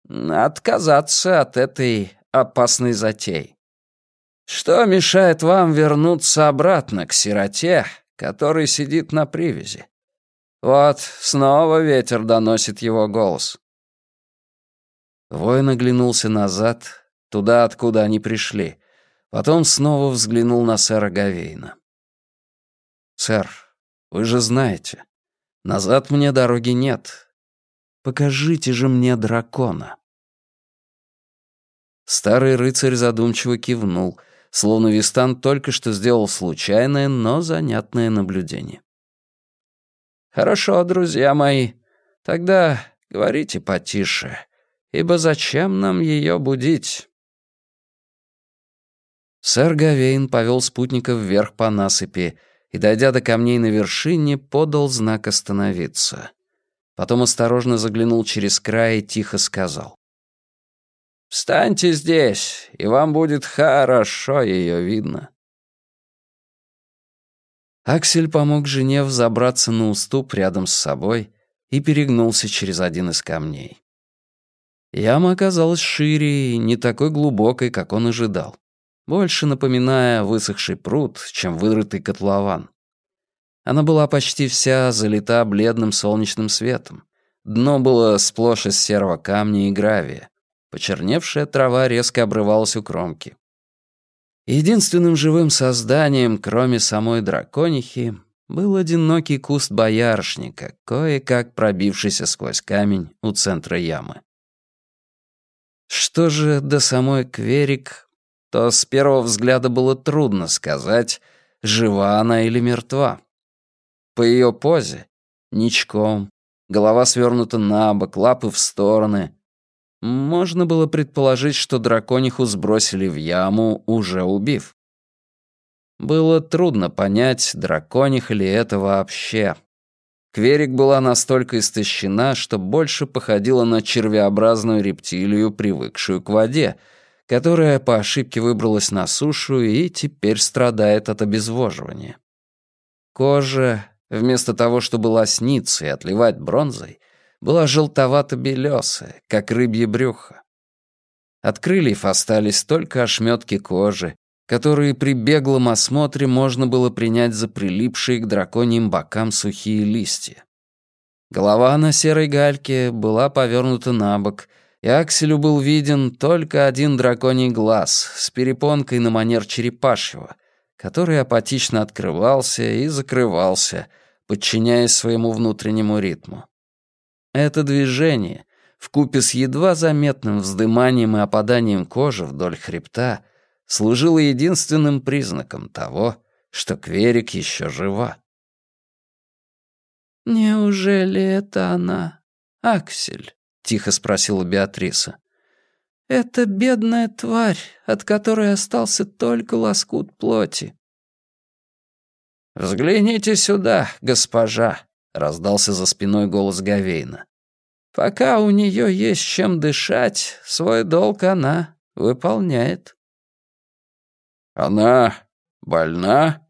отказаться от этой опасной затеи. Что мешает вам вернуться обратно к сироте, который сидит на привязи? Вот, снова ветер доносит его голос. Воин оглянулся назад, туда, откуда они пришли. Потом снова взглянул на сэра Гавейна. «Сэр, вы же знаете, назад мне дороги нет. Покажите же мне дракона». Старый рыцарь задумчиво кивнул, словно Вистан только что сделал случайное, но занятное наблюдение. «Хорошо, друзья мои, тогда говорите потише, ибо зачем нам ее будить?» Сэр Гавейн повел спутников вверх по насыпи и, дойдя до камней на вершине, подал знак остановиться. Потом осторожно заглянул через край и тихо сказал. «Встаньте здесь, и вам будет хорошо ее видно». Аксель помог жене взобраться на уступ рядом с собой и перегнулся через один из камней. Яма оказалась шире и не такой глубокой, как он ожидал, больше напоминая высохший пруд, чем вырытый котлован. Она была почти вся залита бледным солнечным светом. Дно было сплошь из серого камня и гравия. Почерневшая трава резко обрывалась у кромки. Единственным живым созданием, кроме самой драконихи, был одинокий куст боярышника, кое-как пробившийся сквозь камень у центра ямы. Что же до самой Кверик, то с первого взгляда было трудно сказать, жива она или мертва. По ее позе, ничком, голова свернута на бок, лапы в стороны, можно было предположить, что дракониху сбросили в яму, уже убив. Было трудно понять, дракониха ли это вообще. Кверик была настолько истощена, что больше походила на червеобразную рептилию, привыкшую к воде, которая по ошибке выбралась на сушу и теперь страдает от обезвоживания. Кожа, вместо того, чтобы лосниться и отливать бронзой, была желтовато-белесая, как рыбье брюхо. От крыльев остались только ошметки кожи, которые при беглом осмотре можно было принять за прилипшие к драконьим бокам сухие листья. Голова на серой гальке была повернута на бок, и Акселю был виден только один драконий глаз с перепонкой на манер черепашьего, который апатично открывался и закрывался, подчиняясь своему внутреннему ритму. Это движение, вкупе с едва заметным вздыманием и опаданием кожи вдоль хребта, служило единственным признаком того, что Кверик еще жива. «Неужели это она, Аксель?» — тихо спросила Беатриса. «Это бедная тварь, от которой остался только лоскут плоти». «Взгляните сюда, госпожа», — раздался за спиной голос Гавейна. «Пока у нее есть чем дышать, свой долг она выполняет». «Она больна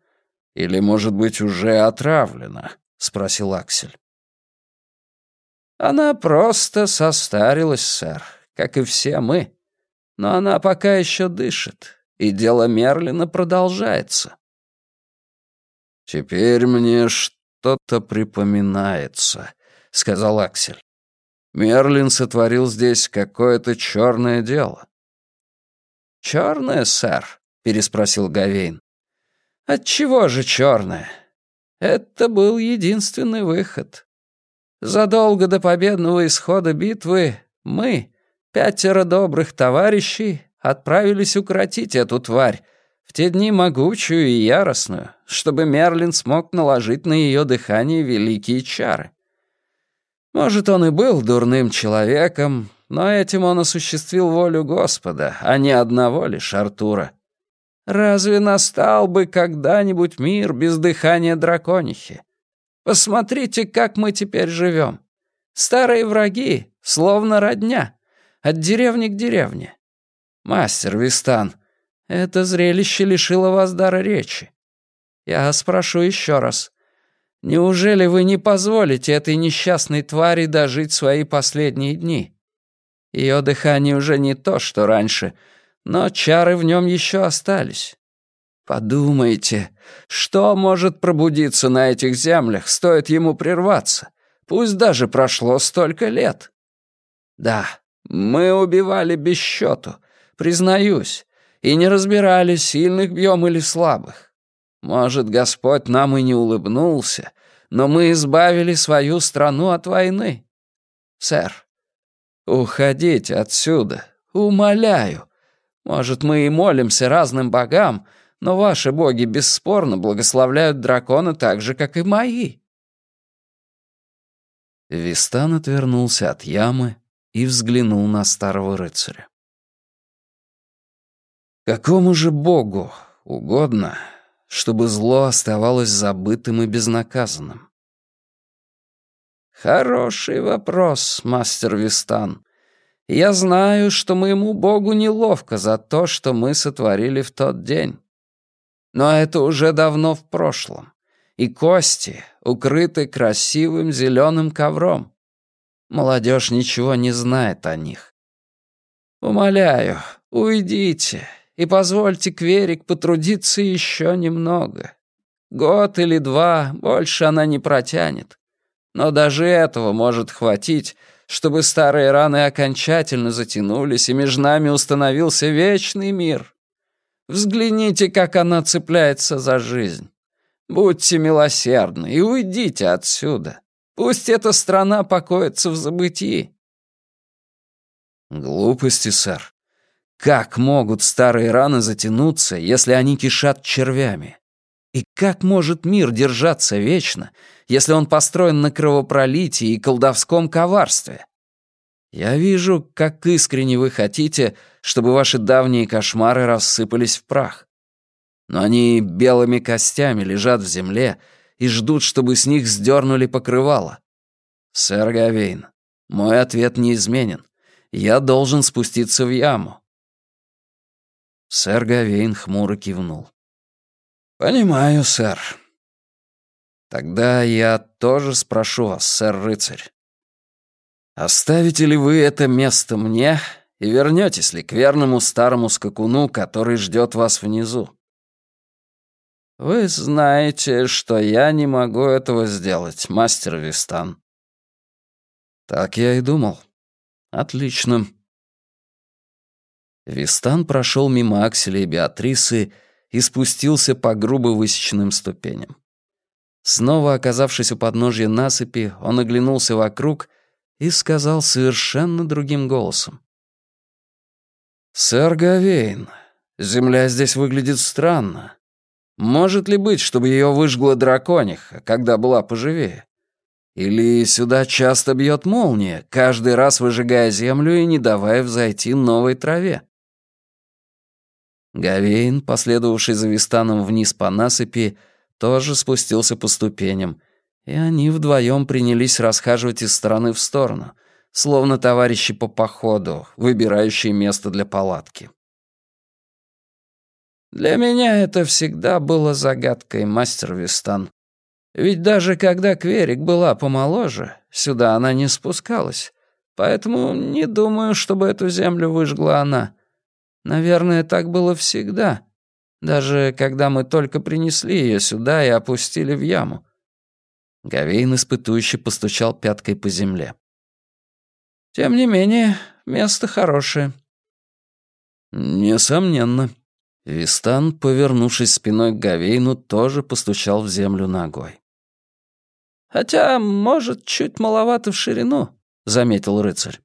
или, может быть, уже отравлена?» — спросил Аксель. «Она просто состарилась, сэр, как и все мы. Но она пока еще дышит, и дело Мерлина продолжается». «Теперь мне что-то припоминается», — сказал Аксель. Мерлин сотворил здесь какое-то черное дело». «Черное, сэр?» — переспросил Гавейн. «Отчего же черное? Это был единственный выход. Задолго до победного исхода битвы мы, пятеро добрых товарищей, отправились укротить эту тварь, в те дни могучую и яростную, чтобы Мерлин смог наложить на ее дыхание великие чары. Может, он и был дурным человеком, но этим он осуществил волю Господа, а не одного лишь Артура. Разве настал бы когда-нибудь мир без дыхания драконихи? Посмотрите, как мы теперь живем. Старые враги, словно родня, от деревни к деревне. Мастер Вистан, это зрелище лишило вас дара речи. Я спрошу еще раз. Неужели вы не позволите этой несчастной твари дожить свои последние дни? Ее дыхание уже не то, что раньше, но чары в нем еще остались. Подумайте, что может пробудиться на этих землях, стоит ему прерваться, пусть даже прошло столько лет? Да, мы убивали без счету, признаюсь, и не разбирали, сильных бьем или слабых. Может, Господь нам и не улыбнулся, но мы избавили свою страну от войны. Сэр, уходите отсюда, умоляю. Может, мы и молимся разным богам, но ваши боги бесспорно благословляют дракона так же, как и мои». Вистан отвернулся от ямы и взглянул на старого рыцаря. Какому же богу угодно, чтобы зло оставалось забытым и безнаказанным? Хороший вопрос, мастер Вистан. Я знаю, что моему богу неловко за то, что мы сотворили в тот день. Но это уже давно в прошлом, и кости укрыты красивым зеленым ковром. Молодежь ничего не знает о них. Умоляю, уйдите и позвольте Кверик потрудиться еще немного. Год или два больше она не протянет. Но даже этого может хватить, чтобы старые раны окончательно затянулись, и между нами установился вечный мир. Взгляните, как она цепляется за жизнь. Будьте милосердны и уйдите отсюда. Пусть эта страна покоится в забытии. Глупости, сэр. Как могут старые раны затянуться, если они кишат червями? И как может мир держаться вечно, если он построен на кровопролитии и колдовском коварстве? Я вижу, как искренне вы хотите, чтобы ваши давние кошмары рассыпались в прах. Но они белыми костями лежат в земле и ждут, чтобы с них сдернули покрывало. Сэр Гавейн, мой ответ неизменен. Я должен спуститься в яму. Сэр Гавейн хмуро кивнул. «Понимаю, сэр». «Тогда я тоже спрошу вас, сэр-рыцарь. Оставите ли вы это место мне и вернетесь ли к верному старому скакуну, который ждет вас внизу?» «Вы знаете, что я не могу этого сделать, мастер Вистан». «Так я и думал. Отлично. Вистан прошел мимо Акселя и Беатрисы и спустился по грубо высеченным ступеням. Снова оказавшись у подножья насыпи, он оглянулся вокруг и сказал совершенно другим голосом. «Сэр Гавейн, земля здесь выглядит странно. Может ли быть, чтобы ее выжгла дракониха, когда была поживее? Или сюда часто бьет молния, каждый раз выжигая землю и не давая взойти новой траве?» Гавейн, последовавший за Вистаном вниз по насыпи, тоже спустился по ступеням, и они вдвоем принялись расхаживать из стороны в сторону, словно товарищи по походу, выбирающие место для палатки. «Для меня это всегда было загадкой, мастер Вистан. Ведь даже когда Кверик была помоложе, сюда она не спускалась, поэтому не думаю, чтобы эту землю выжгла она». Наверное, так было всегда. Даже когда мы только принесли ее сюда и опустили в яму. Гавейн испытующе постучал пяткой по земле. Тем не менее, место хорошее». «Несомненно». Вистан, повернувшись спиной к Гавейну, тоже постучал в землю ногой. «Хотя, может, чуть маловато в ширину», — заметил рыцарь.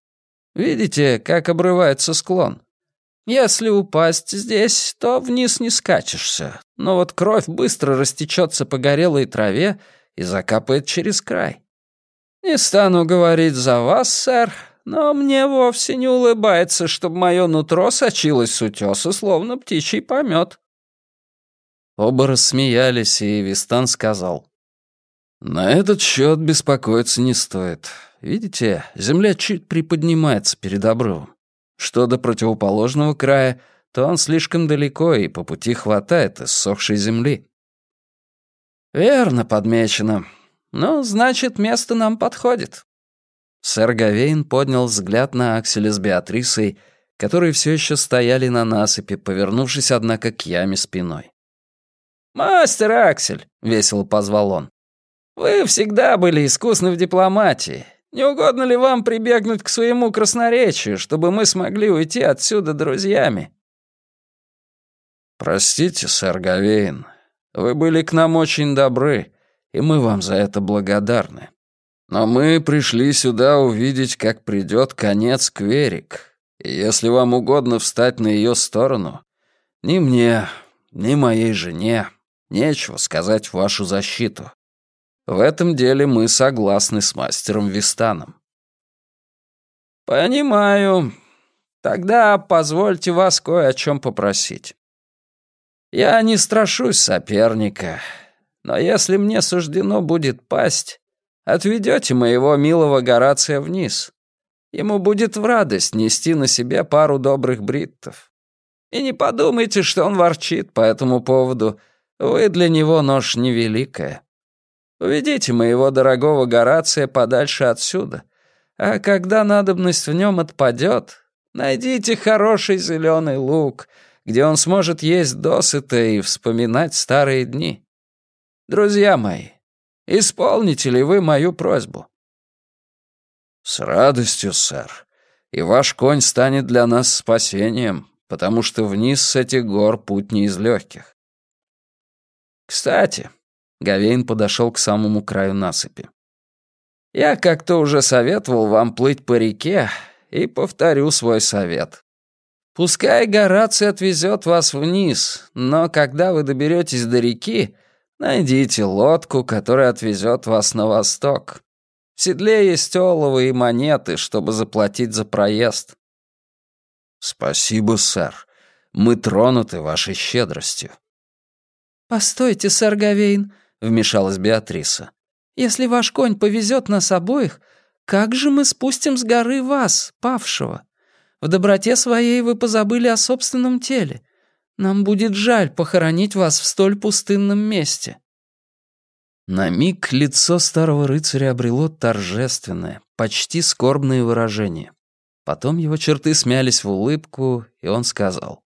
«Видите, как обрывается склон? Если упасть здесь, то вниз не скачешься, но вот кровь быстро растечется по горелой траве и закапает через край. Не стану говорить за вас, сэр, но мне вовсе не улыбается, чтобы мое нутро сочилось с утеса, словно птичий помет. Оба рассмеялись, и Вистан сказал. «На этот счет беспокоиться не стоит. Видите, земля чуть приподнимается перед обрывом. Что до противоположного края, то он слишком далеко, и по пути хватает иссохшей земли». «Верно подмечено. Ну, значит, место нам подходит». Сэр Гавейн поднял взгляд на Акселя с Беатрисой, которые все еще стояли на насыпи, повернувшись, однако, к яме спиной. «Мастер Аксель!» — весело позвал он. «Вы всегда были искусны в дипломатии. Не угодно ли вам прибегнуть к своему красноречию, чтобы мы смогли уйти отсюда друзьями?» «Простите, сэр Гавейн, вы были к нам очень добры, и мы вам за это благодарны. Но мы пришли сюда увидеть, как придет конец Кверик, и если вам угодно встать на ее сторону, ни мне, ни моей жене нечего сказать в вашу защиту. В этом деле мы согласны с мастером Вистаном. «Понимаю. Тогда позвольте вас кое о чем попросить. Я не страшусь соперника, но если мне суждено будет пасть, отведете моего милого Горация вниз. Ему будет в радость нести на себе пару добрых бриттов. И не подумайте, что он ворчит по этому поводу. Вы для него нож невеликая. Уведите моего дорогого Горация подальше отсюда, а когда надобность в нем отпадет, найдите хороший зеленый лук, где он сможет есть досыта и вспоминать старые дни. Друзья мои, исполните ли вы мою просьбу?» «С радостью, сэр. И ваш конь станет для нас спасением, потому что вниз с этих гор путь не из легких». «Кстати, Гавейн подошел к самому краю насыпи. «Я как-то уже советовал вам плыть по реке, и повторю свой совет. Пускай Гораций отвезет вас вниз, но когда вы доберетесь до реки, найдите лодку, которая отвезет вас на восток. В седле есть оловы и монеты, чтобы заплатить за проезд». «Спасибо, сэр. Мы тронуты вашей щедростью». «Постойте, сэр Гавейн», — вмешалась Беатриса. «Если ваш конь повезет нас обоих, как же мы спустим с горы вас, павшего? В доброте своей вы позабыли о собственном теле. Нам будет жаль похоронить вас в столь пустынном месте». На миг лицо старого рыцаря обрело торжественное, почти скорбное выражение. Потом его черты смялись в улыбку, и он сказал.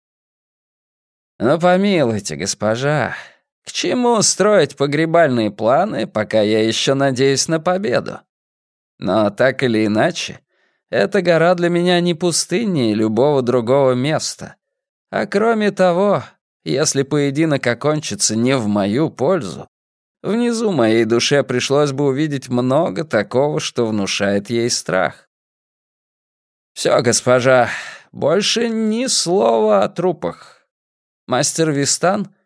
«Ну, помилуйте, госпожа, к чему строить погребальные планы, пока я еще надеюсь на победу? Но так или иначе, эта гора для меня не пустыннее любого другого места. А кроме того, если поединок окончится не в мою пользу, внизу моей душе пришлось бы увидеть много такого, что внушает ей страх. Все, госпожа, больше ни слова о трупах. Мастер Вистан —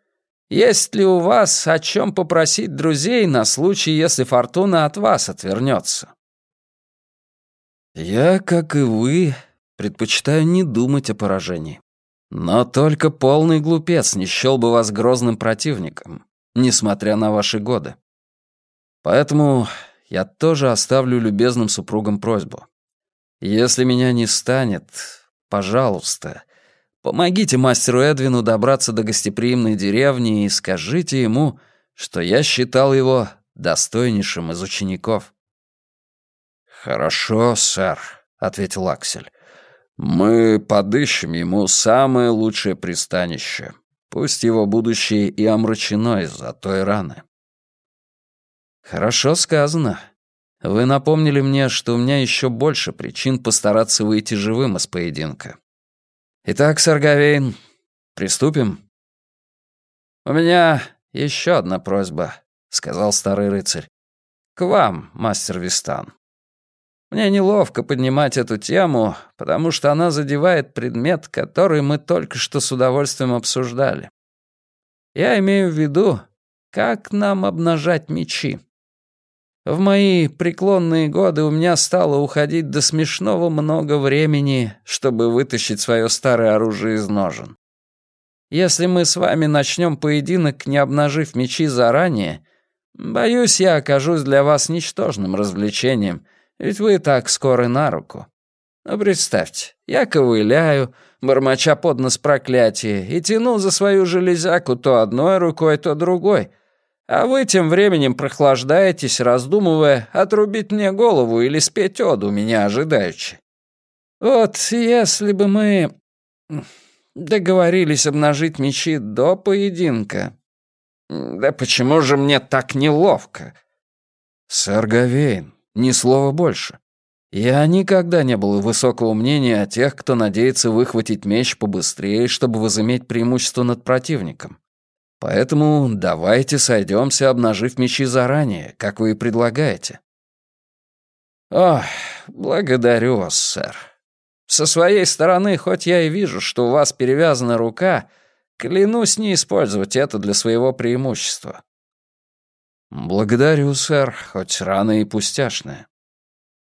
есть ли у вас о чем попросить друзей на случай, если фортуна от вас отвернется?» «Я, как и вы, предпочитаю не думать о поражении. Но только полный глупец не счел бы вас грозным противником, несмотря на ваши годы. Поэтому я тоже оставлю любезным супругам просьбу. Если меня не станет, пожалуйста, Помогите мастеру Эдвину добраться до гостеприимной деревни и скажите ему, что я считал его достойнейшим из учеников». «Хорошо, сэр», — ответил Аксель. «Мы подыщем ему самое лучшее пристанище. Пусть его будущее и омрачено из-за той раны». «Хорошо сказано. Вы напомнили мне, что у меня еще больше причин постараться выйти живым из поединка. Итак, сэр Гавейн, приступим?» «У меня еще одна просьба», — сказал старый рыцарь. «К вам, мастер Вистан. Мне неловко поднимать эту тему, потому что она задевает предмет, который мы только что с удовольствием обсуждали. Я имею в виду, как нам обнажать мечи. В мои преклонные годы у меня стало уходить до смешного много времени, чтобы вытащить свое старое оружие из ножен. Если мы с вами начнем поединок, не обнажив мечи заранее, боюсь, я окажусь для вас ничтожным развлечением, ведь вы так скоры на руку. Но представьте, я ковыляю, бормоча под нос проклятие, и тяну за свою железяку то одной рукой, то другой — а вы тем временем прохлаждаетесь, раздумывая, отрубить мне голову или спеть оду меня ожидаючи. Вот если бы мы договорились обнажить мечи до поединка. Да почему же мне так неловко? Сэр Гавейн, ни слова больше. Я никогда не был высокого мнения о тех, кто надеется выхватить меч побыстрее, чтобы возыметь преимущество над противником. Поэтому давайте сойдемся, обнажив мечи заранее, как вы и предлагаете». «Ох, благодарю вас, сэр. Со своей стороны, хоть я и вижу, что у вас перевязана рука, клянусь не использовать это для своего преимущества». «Благодарю, сэр, хоть рано и пустяшное».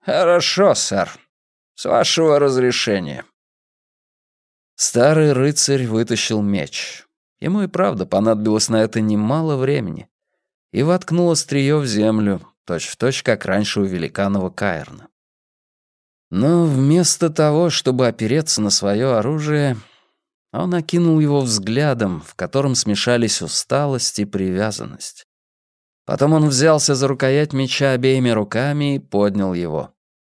«Хорошо, сэр. С вашего разрешения». Старый рыцарь вытащил меч. Ему и правда понадобилось на это немало времени. И воткнул острие в землю, точь-в-точь, точь, как раньше у великанова Каирна. Но вместо того, чтобы опереться на свое оружие, он окинул его взглядом, в котором смешались усталость и привязанность. Потом он взялся за рукоять меча обеими руками и поднял его.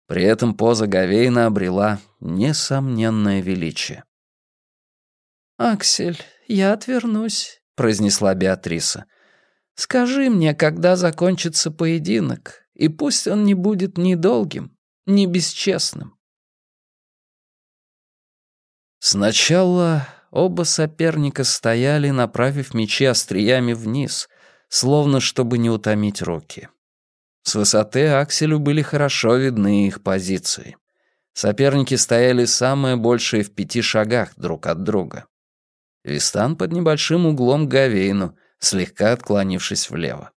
При этом поза Гавейна обрела несомненное величие. «Аксель, я отвернусь», — произнесла Беатриса. «Скажи мне, когда закончится поединок, и пусть он не будет ни долгим, ни бесчестным». Сначала оба соперника стояли, направив мечи остриями вниз, словно чтобы не утомить руки. С высоты Акселю были хорошо видны их позиции. Соперники стояли самое большее в пяти шагах друг от друга. Вистан под небольшим углом к Гавейну, слегка отклонившись влево.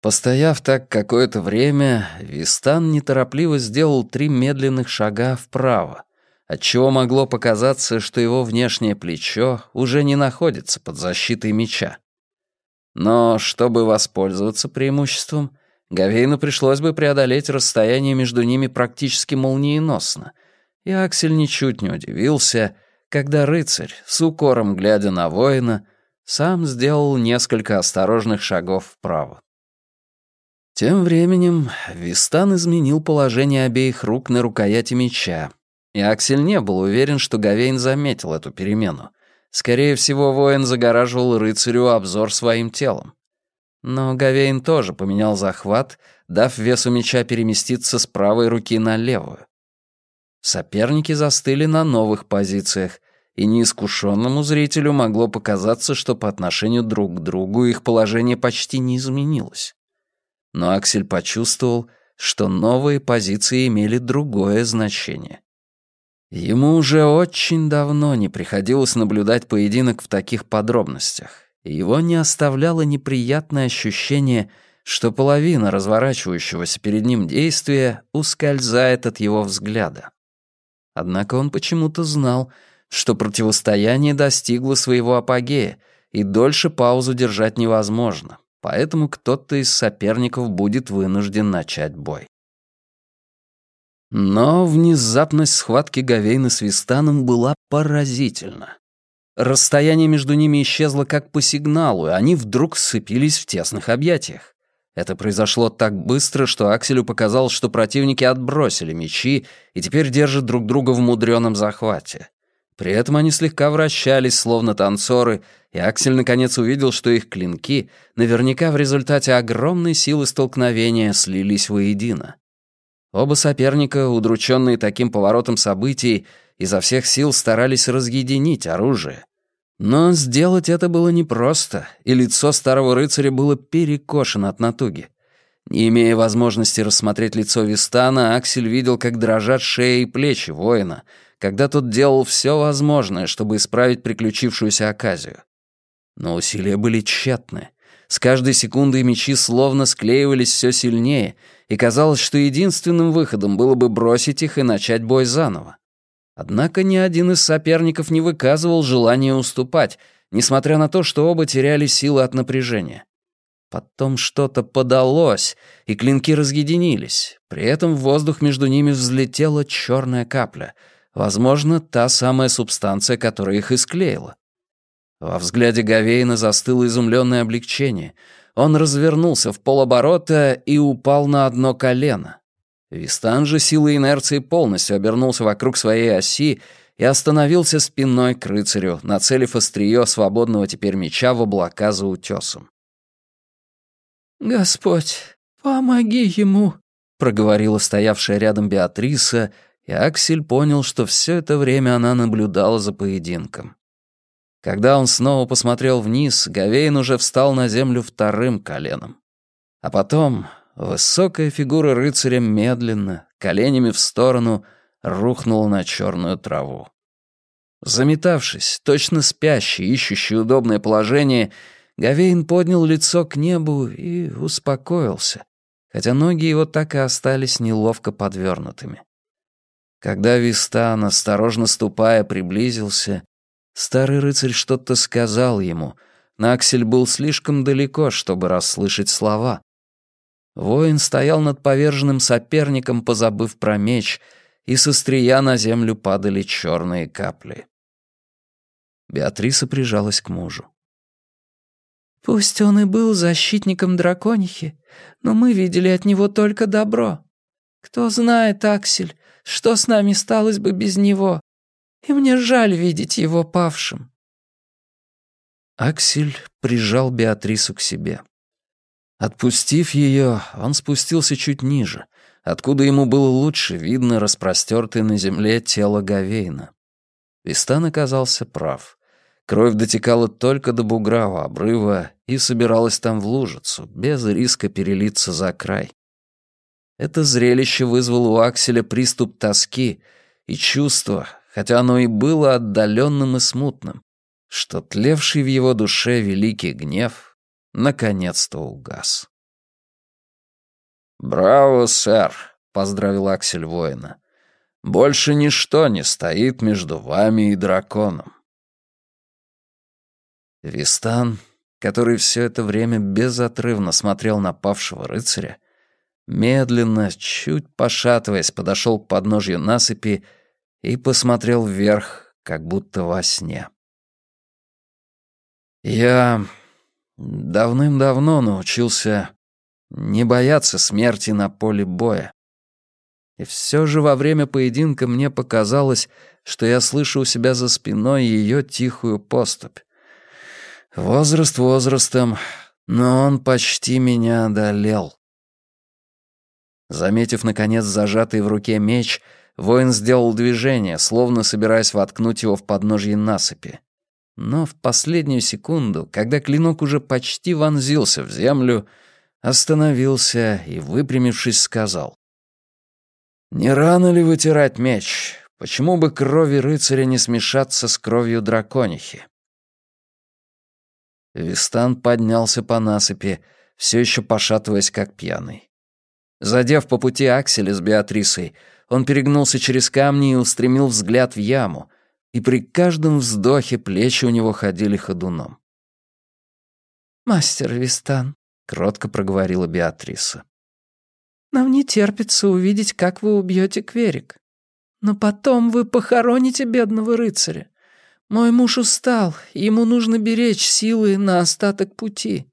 Постояв так какое-то время, Вистан неторопливо сделал три медленных шага вправо, отчего могло показаться, что его внешнее плечо уже не находится под защитой меча. Но чтобы воспользоваться преимуществом, Гавейну пришлось бы преодолеть расстояние между ними практически молниеносно, и Аксель ничуть не удивился — когда рыцарь, с укором глядя на воина, сам сделал несколько осторожных шагов вправо. Тем временем Вистан изменил положение обеих рук на рукояти меча, и Аксель не был уверен, что Гавейн заметил эту перемену. Скорее всего, воин загораживал рыцарю обзор своим телом. Но Гавейн тоже поменял захват, дав весу меча переместиться с правой руки на левую. Соперники застыли на новых позициях, и неискушенному зрителю могло показаться, что по отношению друг к другу их положение почти не изменилось. Но Аксель почувствовал, что новые позиции имели другое значение. Ему уже очень давно не приходилось наблюдать поединок в таких подробностях, и его не оставляло неприятное ощущение, что половина разворачивающегося перед ним действия ускользает от его взгляда. Однако он почему-то знал, что противостояние достигло своего апогея, и дольше паузу держать невозможно, поэтому кто-то из соперников будет вынужден начать бой. Но внезапность схватки Гавейна с Вистаном была поразительна. Расстояние между ними исчезло как по сигналу, и они вдруг сцепились в тесных объятиях. Это произошло так быстро, что Акселю показалось, что противники отбросили мечи и теперь держат друг друга в мудреном захвате. При этом они слегка вращались, словно танцоры, и Аксель наконец увидел, что их клинки наверняка в результате огромной силы столкновения слились воедино. Оба соперника, удрученные таким поворотом событий, изо всех сил старались разъединить оружие. Но сделать это было непросто, и лицо старого рыцаря было перекошено от натуги. Не имея возможности рассмотреть лицо Вистана, Аксель видел, как дрожат шеи и плечи воина, когда тот делал все возможное, чтобы исправить приключившуюся оказию. Но усилия были тщетны. С каждой секундой мечи словно склеивались все сильнее, и казалось, что единственным выходом было бы бросить их и начать бой заново. Однако ни один из соперников не выказывал желания уступать, несмотря на то, что оба теряли силы от напряжения. Потом что-то подалось, и клинки разъединились. При этом в воздух между ними взлетела черная капля. Возможно, та самая субстанция, которая их и склеила. Во взгляде Гавейна застыло изумленное облегчение. Он развернулся в полоборота и упал на одно колено. Вистан же силой инерции полностью обернулся вокруг своей оси и остановился спиной к рыцарю, нацелив острие свободного теперь меча в облака за утесом. «Господь, помоги ему!» — проговорила стоявшая рядом Беатриса, и Аксель понял, что все это время она наблюдала за поединком. Когда он снова посмотрел вниз, Гавейн уже встал на землю вторым коленом. А потом высокая фигура рыцаря медленно, коленями в сторону, рухнула на черную траву. Заметавшись, точно спящий, ищущий удобное положение, Гавейн поднял лицо к небу и успокоился, хотя ноги его так и остались неловко подвернутыми. Когда Вистан, осторожно ступая, приблизился, Старый рыцарь что-то сказал ему, но Аксель был слишком далеко, чтобы расслышать слова. Воин стоял над поверженным соперником, позабыв про меч, и со стрия на землю падали черные капли. Беатриса прижалась к мужу. «Пусть он и был защитником драконихи, но мы видели от него только добро. Кто знает, Аксель, что с нами сталось бы без него, и мне жаль видеть его павшим». Аксель прижал Беатрису к себе. Отпустив ее, он спустился чуть ниже, откуда ему было лучше видно распростертое на земле тело Гавейна. Вистан оказался прав. Кровь дотекала только до бугра у обрыва и собиралась там в лужицу, без риска перелиться за край. Это зрелище вызвало у Акселя приступ тоски и чувство, хотя оно и было отдаленным и смутным, что тлевший в его душе великий гнев наконец-то угас. «Браво, сэр!» — поздравил Аксель воина. «Больше ничто не стоит между вами и драконом». Вистан, который все это время безотрывно смотрел на павшего рыцаря, медленно, чуть пошатываясь, подошел к подножью насыпи и посмотрел вверх, как будто во сне. Я давным-давно научился не бояться смерти на поле боя. И все же во время поединка мне показалось, что я слышу у себя за спиной ее тихую поступь. Возраст возрастом, но он почти меня одолел. Заметив, наконец, зажатый в руке меч, Воин сделал движение, словно собираясь воткнуть его в подножье насыпи. Но в последнюю секунду, когда клинок уже почти вонзился в землю, остановился и, выпрямившись, сказал. «Не рано ли вытирать меч? Почему бы крови рыцаря не смешаться с кровью драконихи?» Вистан поднялся по насыпи, все еще пошатываясь как пьяный. Задев по пути Акселя с Беатрисой, он перегнулся через камни и устремил взгляд в яму, и при каждом вздохе плечи у него ходили ходуном. «Мастер Вистан», — кротко проговорила Беатриса. «Нам не терпится увидеть, как вы убьете Кверик. Но потом вы похороните бедного рыцаря. Мой муж устал, ему нужно беречь силы на остаток пути».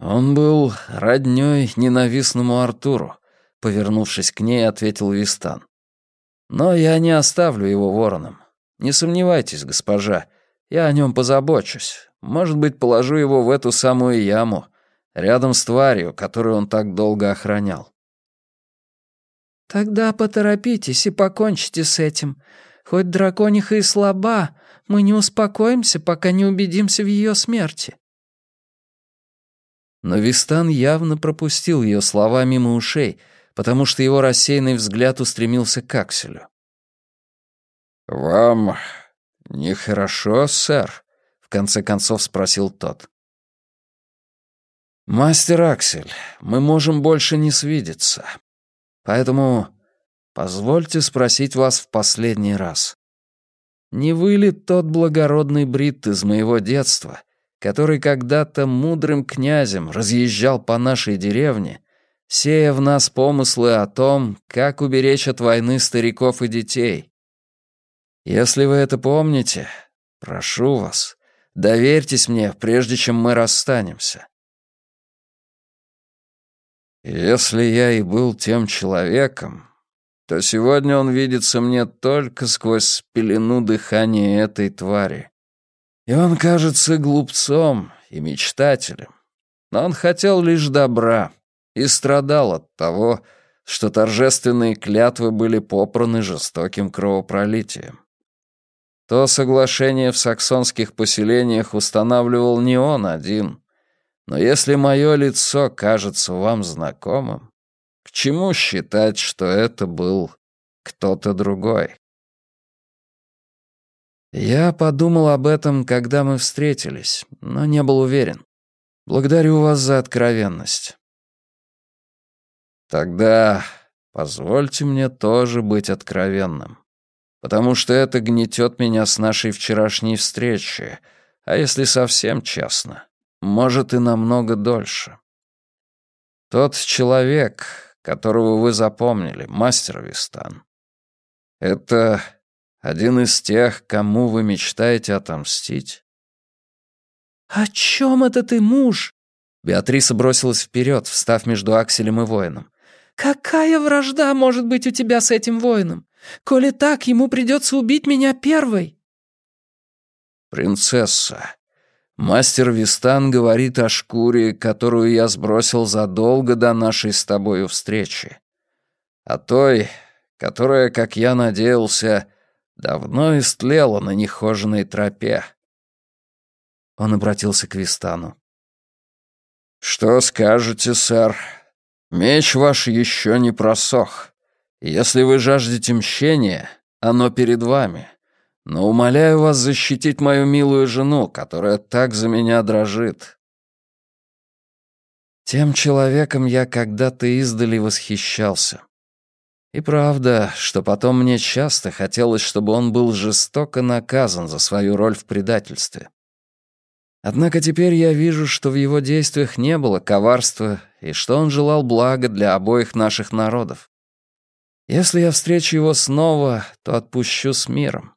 Он был роднёй ненавистному Артуру, Повернувшись к ней, ответил Вистан. Но я не оставлю его вороном. Не сомневайтесь, госпожа, я о нем позабочусь. Может быть, положу его в эту самую яму, рядом с тварью, которую он так долго охранял. «Тогда поторопитесь и покончите с этим. Хоть дракониха и слаба, мы не успокоимся, пока не убедимся в ее смерти». Но Вистан явно пропустил ее слова мимо ушей, потому что его рассеянный взгляд устремился к Акселю. «Вам нехорошо, сэр?» — в конце концов спросил тот. «Мастер Аксель, мы можем больше не свидеться. Поэтому позвольте спросить вас в последний раз. Не вы ли тот благородный брит из моего детства, который когда-то мудрым князем разъезжал по нашей деревне, сея в нас помыслы о том, как уберечь от войны стариков и детей? Если вы это помните, прошу вас, доверьтесь мне, прежде чем мы расстанемся. Если я и был тем человеком, то сегодня он видится мне только сквозь пелену дыхания этой твари. И он кажется глупцом и мечтателем. Но он хотел лишь добра и страдал от того, что торжественные клятвы были попраны жестоким кровопролитием. То соглашение в саксонских поселениях устанавливал не он один, но если мое лицо кажется вам знакомым, к чему считать, что это был кто-то другой? Я подумал об этом, когда мы встретились, но не был уверен. Благодарю вас за откровенность. Тогда позвольте мне тоже быть откровенным, потому что это гнетет меня с нашей вчерашней встречи, а если совсем честно, может и намного дольше. Тот человек, которого вы запомнили, мастер Вистан, это один из тех, кому вы мечтаете отомстить? «О чем это ты, муж?» Беатриса бросилась вперед, встав между Акселем и воином. «Какая вражда может быть у тебя с этим воином? Коли так, ему придется убить меня первой». «Принцесса, Мастер Вистан говорит о шкуре, которую я сбросил задолго до нашей с тобою встречи. О той, которая, как я надеялся, давно истлела на нехоженной тропе. Он обратился к Вистану. «Что скажете, сэр? Меч ваш еще не просох. Если вы жаждете мщения, оно перед вами но умоляю вас защитить мою милую жену, которая так за меня дрожит. Тем человеком я когда-то издали восхищался. И правда, что потом мне часто хотелось, чтобы он был жестоко наказан за свою роль в предательстве. Однако теперь я вижу, что в его действиях не было коварства и что он желал блага для обоих наших народов. Если я встречу его снова, то отпущу с миром.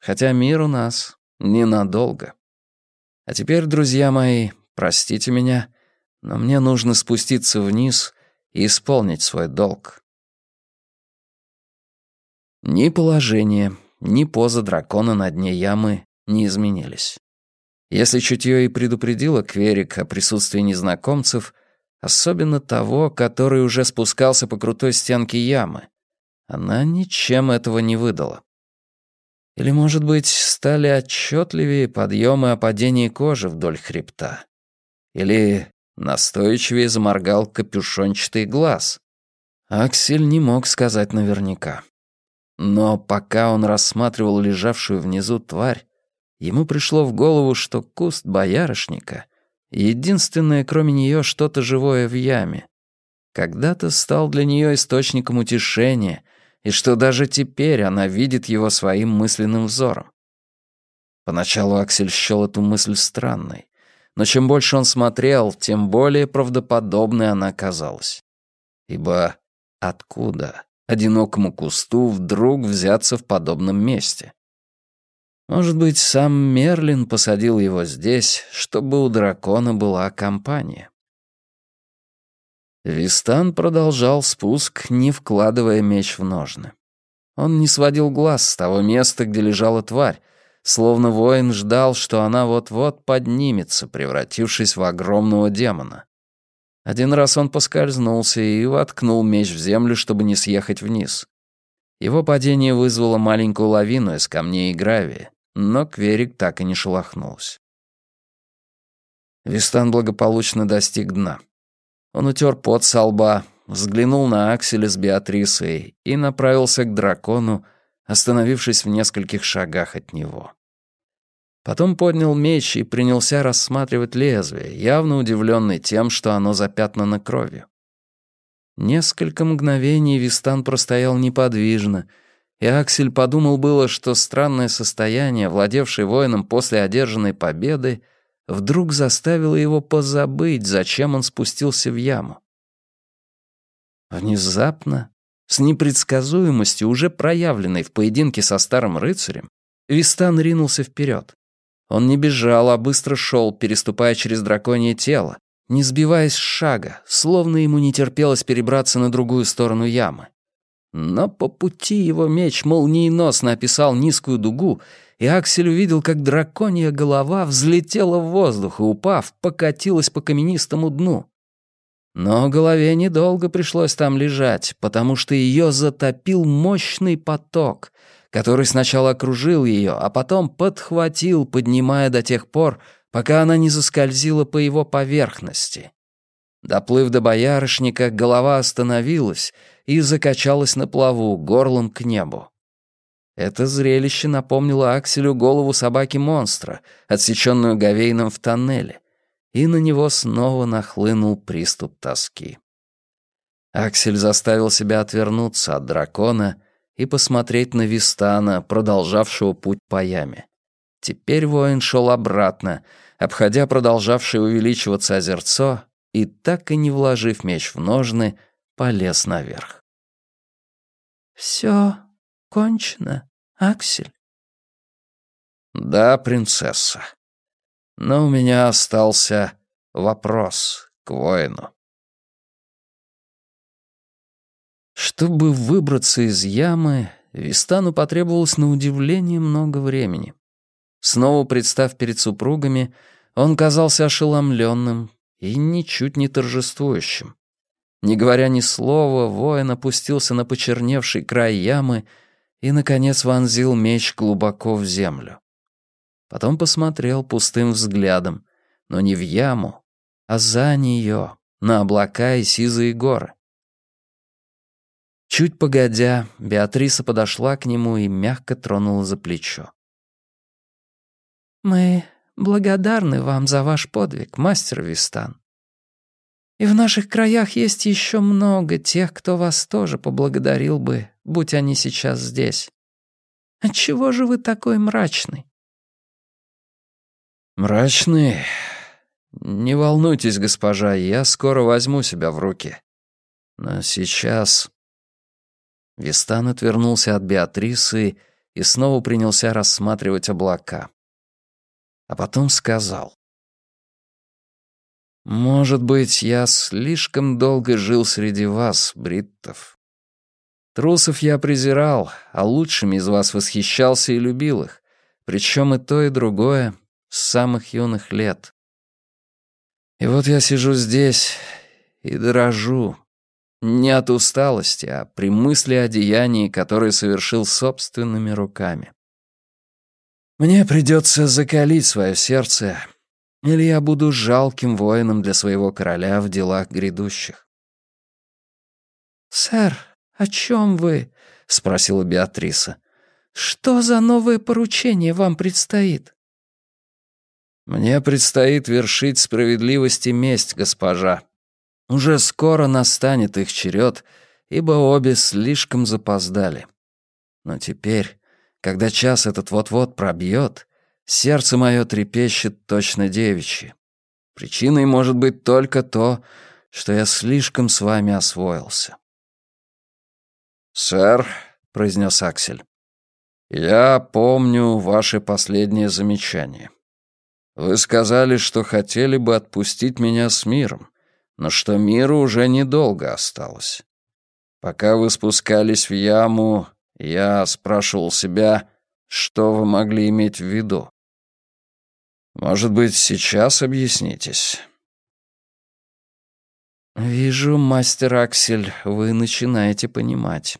Хотя мир у нас ненадолго. А теперь, друзья мои, простите меня, но мне нужно спуститься вниз и исполнить свой долг. Ни положение, ни поза дракона на дне ямы не изменились. Если чутье и предупредило Кверик о присутствии незнакомцев, особенно того, который уже спускался по крутой стенке ямы, она ничем этого не выдала. Или, может быть, стали отчетливее подъемы о падении кожи вдоль хребта? Или настойчивее заморгал капюшончатый глаз? Аксель не мог сказать наверняка. Но пока он рассматривал лежавшую внизу тварь, ему пришло в голову, что куст боярышника — единственное, кроме нее, что-то живое в яме. Когда-то стал для нее источником утешения — и что даже теперь она видит его своим мысленным взором. Поначалу Аксель счел эту мысль странной, но чем больше он смотрел, тем более правдоподобной она казалась. Ибо откуда одинокому кусту вдруг взяться в подобном месте? Может быть, сам Мерлин посадил его здесь, чтобы у дракона была компания. Вистан продолжал спуск, не вкладывая меч в ножны. Он не сводил глаз с того места, где лежала тварь, словно воин ждал, что она вот-вот поднимется, превратившись в огромного демона. Один раз он поскользнулся и воткнул меч в землю, чтобы не съехать вниз. Его падение вызвало маленькую лавину из камней и гравия, но Кверик так и не шелохнулся. Вистан благополучно достиг дна. Он утер пот со лба, взглянул на Акселя с Беатрисой и направился к дракону, остановившись в нескольких шагах от него. Потом поднял меч и принялся рассматривать лезвие, явно удивленный тем, что оно запятнано кровью. Несколько мгновений Вистан простоял неподвижно, и Аксель подумал было, что странное состояние, владевшее воином после одержанной победы, вдруг заставило его позабыть, зачем он спустился в яму. Внезапно, с непредсказуемостью, уже проявленной в поединке со старым рыцарем, Вистан ринулся вперед. Он не бежал, а быстро шел, переступая через драконье тело, не сбиваясь с шага, словно ему не терпелось перебраться на другую сторону ямы. Но по пути его меч молниеносно описал низкую дугу, и Аксель увидел, как драконья голова взлетела в воздух и, упав, покатилась по каменистому дну. Но голове недолго пришлось там лежать, потому что ее затопил мощный поток, который сначала окружил ее, а потом подхватил, поднимая до тех пор, пока она не заскользила по его поверхности. Доплыв до боярышника, голова остановилась и закачалась на плаву, горлом к небу. Это зрелище напомнило Акселю голову собаки-монстра, отсеченную Гавейном в тоннеле и на него снова нахлынул приступ тоски. Аксель заставил себя отвернуться от дракона и посмотреть на Вистана, продолжавшего путь по яме. Теперь воин шел обратно, обходя продолжавшее увеличиваться озерцо, и, так и не вложив меч в ножны, полез наверх. «Все кончено, Аксель?» «Да, принцесса», но у меня остался вопрос к воину. Чтобы выбраться из ямы, Вистану потребовалось на удивление много времени. Снова представ перед супругами, он казался ошеломленным и ничуть не торжествующим. Не говоря ни слова, воин опустился на почерневший край ямы и, наконец, вонзил меч глубоко в землю. Потом посмотрел пустым взглядом, но не в яму, а за нее, на облака и сизые горы. Чуть погодя, Беатриса подошла к нему и мягко тронула за плечо. «Мы благодарны вам за ваш подвиг, мастер Вистан. И в наших краях есть еще много тех, кто вас тоже поблагодарил бы, будь они сейчас здесь. Отчего же вы такой мрачный?» «Мрачный? Не волнуйтесь, госпожа, я скоро возьму себя в руки. Но сейчас...» Вистан отвернулся от Беатрисы и снова принялся рассматривать облака. А потом сказал. «Может быть, я слишком долго жил среди вас, бриттов. Трусов я презирал, а лучшими из вас восхищался и любил их. Причем и то, и другое с самых юных лет. И вот я сижу здесь и дрожу. Не от усталости, а при мысли о деянии, которое совершил собственными руками. Мне придется закалить свое сердце, или я буду жалким воином для своего короля в делах грядущих. «Сэр, о чем вы?» — спросила Беатриса. «Что за новое поручение вам предстоит?» Мне предстоит вершить справедливость и месть, госпожа. Уже скоро настанет их черед, ибо обе слишком запоздали. Но теперь, когда час этот вот-вот пробьет, сердце мое трепещет точно девичье. Причиной может быть только то, что я слишком с вами освоился. «Сэр», — произнес Аксель, — «я помню ваше последнее замечание. Вы сказали, что хотели бы отпустить меня с миром, но что миру уже недолго осталось. Пока вы спускались в яму, Я спрашивал себя, что вы могли иметь в виду. Может быть, сейчас объяснитесь? «Вижу, мастер Аксель, вы начинаете понимать.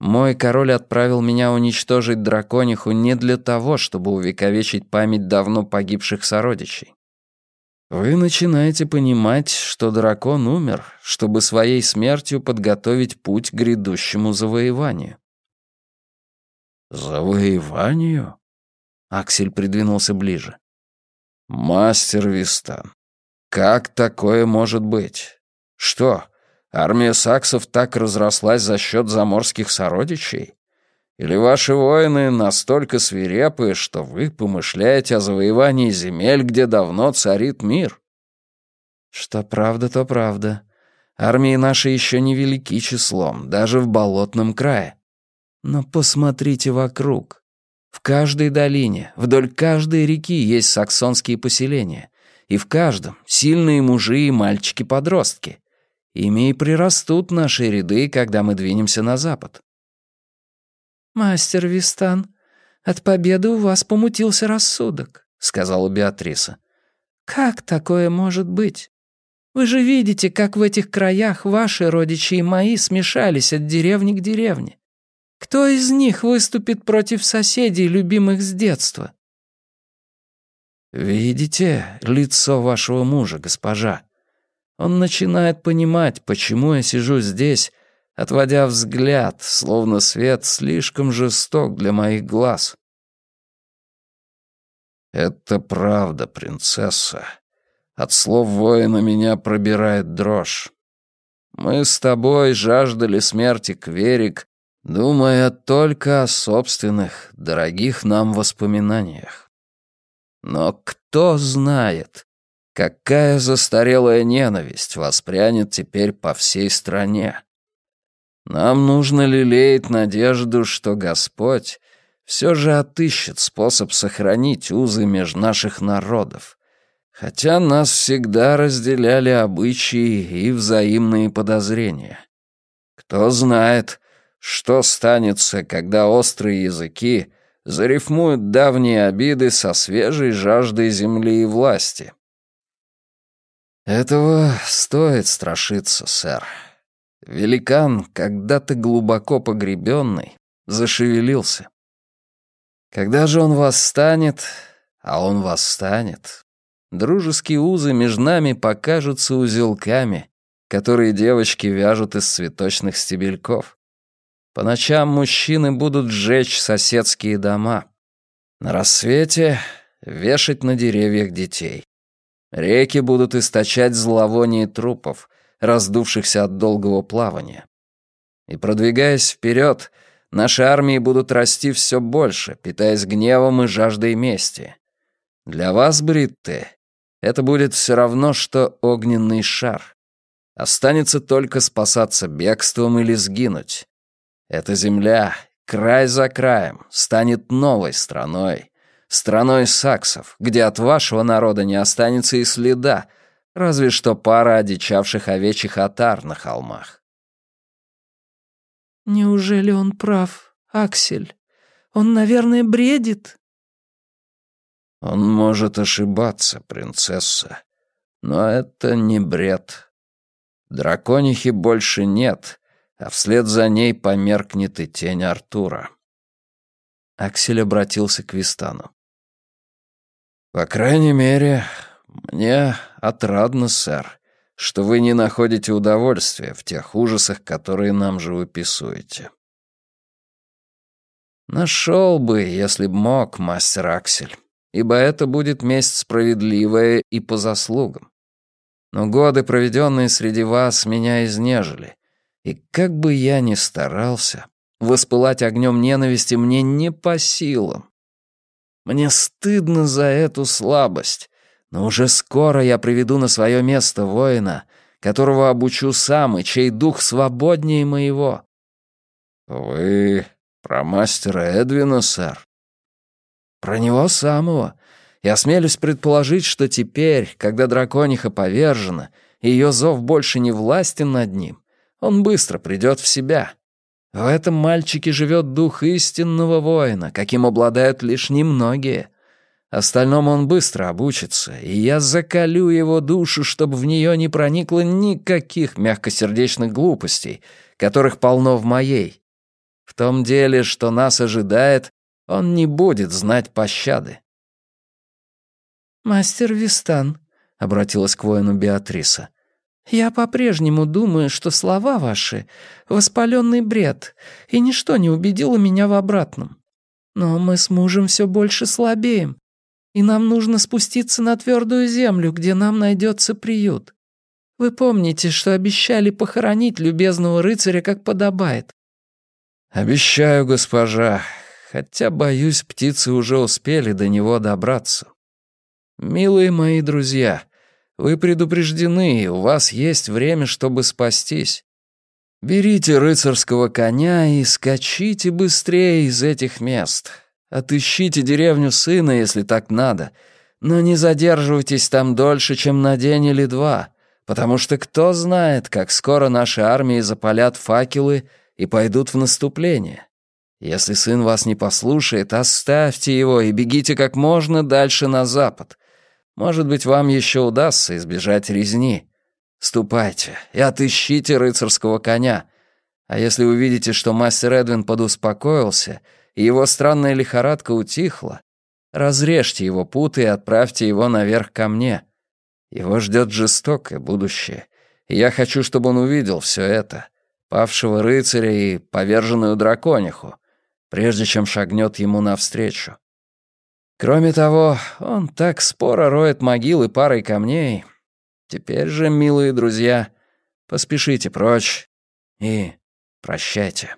Мой король отправил меня уничтожить дракониху не для того, чтобы увековечить память давно погибших сородичей. Вы начинаете понимать, что дракон умер, чтобы своей смертью подготовить путь к грядущему завоеванию. «Завоеванию?» Аксель придвинулся ближе. «Мастер Вистан, как такое может быть? Что, армия саксов так разрослась за счет заморских сородичей? Или ваши воины настолько свирепые, что вы помышляете о завоевании земель, где давно царит мир?» «Что правда, то правда. Армии наши еще не велики числом, даже в болотном крае. Но посмотрите вокруг. В каждой долине, вдоль каждой реки есть саксонские поселения. И в каждом сильные мужи и мальчики-подростки. Ими и прирастут наши ряды, когда мы двинемся на запад. «Мастер Вистан, от победы у вас помутился рассудок», — сказала Беатриса. «Как такое может быть? Вы же видите, как в этих краях ваши родичи и мои смешались от деревни к деревне. Кто из них выступит против соседей, любимых с детства? Видите лицо вашего мужа, госпожа? Он начинает понимать, почему я сижу здесь, отводя взгляд, словно свет слишком жесток для моих глаз. «Это правда, принцесса. От слов воина меня пробирает дрожь. Мы с тобой жаждали смерти Кверик думая только о собственных, дорогих нам воспоминаниях. Но кто знает, какая застарелая ненависть воспрянет теперь по всей стране. Нам нужно лелеять надежду, что Господь все же отыщет способ сохранить узы между наших народов, хотя нас всегда разделяли обычаи и взаимные подозрения. Кто знает, что станется, когда острые языки зарифмуют давние обиды со свежей жаждой земли и власти? Этого стоит страшиться, сэр. Великан, когда-то глубоко погребенный, зашевелился. Когда же он восстанет, а он восстанет, дружеские узы между нами покажутся узелками, которые девочки вяжут из цветочных стебельков. По ночам мужчины будут сжечь соседские дома. На рассвете вешать на деревьях детей. Реки будут источать зловоние трупов, раздувшихся от долгого плавания. И продвигаясь вперед, наши армии будут расти все больше, питаясь гневом и жаждой мести. Для вас, Бритты, это будет все равно, что огненный шар. Останется только спасаться бегством или сгинуть. Эта земля, край за краем, станет новой страной. Страной саксов, где от вашего народа не останется и следа, разве что пара одичавших овечьих отар на холмах. «Неужели он прав, Аксель? Он, наверное, бредит?» «Он может ошибаться, принцесса, но это не бред. Драконихи больше нет, а вслед за ней померкнет и тень Артура. Аксель обратился к Вистану. «По крайней мере, мне отрадно, сэр, что вы не находите удовольствия в тех ужасах, которые нам же выписуете». «Нашел бы, если б мог, мастер Аксель, ибо это будет месть справедливая и по заслугам. Но годы, проведенные среди вас, меня изнежили, и как бы я ни старался, воспылать огнем ненависти мне не по силам. Мне стыдно за эту слабость, но уже скоро я приведу на свое место воина, которого обучу сам и чей дух свободнее моего. Вы про мастера Эдвина, сэр? Про него самого. Я осмелюсь предположить, что теперь, когда дракониха повержена, ее зов больше не властен над ним, он быстро придет в себя. В этом мальчике живет дух истинного воина, каким обладают лишь немногие. Остальному он быстро обучится, и я закалю его душу, чтобы в нее не проникло никаких мягкосердечных глупостей, которых полно в моей. В том деле, что нас ожидает, он не будет знать пощады. «Мастер Вистан», — обратилась к воину Беатриса, «я по-прежнему думаю, что слова ваши — воспаленный бред, и ничто не убедило меня в обратном. Но мы с мужем все больше слабеем, и нам нужно спуститься на твердую землю, где нам найдется приют. Вы помните, что обещали похоронить любезного рыцаря, как подобает?» «Обещаю, госпожа, хотя, боюсь, птицы уже успели до него добраться. Милые мои друзья, вы предупреждены, у вас есть время, чтобы спастись. Берите рыцарского коня и скачите быстрее из этих мест. Отыщите деревню сына, если так надо, но не задерживайтесь там дольше, чем на день или два, потому что кто знает, как скоро наши армии запалят факелы и пойдут в наступление. Если сын вас не послушает, оставьте его и бегите как можно дальше на запад. Может быть, вам еще удастся избежать резни. Ступайте и отыщите рыцарского коня. А если увидите, что мастер Эдвин подуспокоился — и его странная лихорадка утихла, разрежьте его путы и отправьте его наверх ко мне. Его ждет жестокое будущее, и я хочу, чтобы он увидел все это, павшего рыцаря и поверженную дракониху, прежде чем шагнет ему навстречу. Кроме того, он так споро роет могилы парой камней. Теперь же, милые друзья, поспешите прочь и прощайте.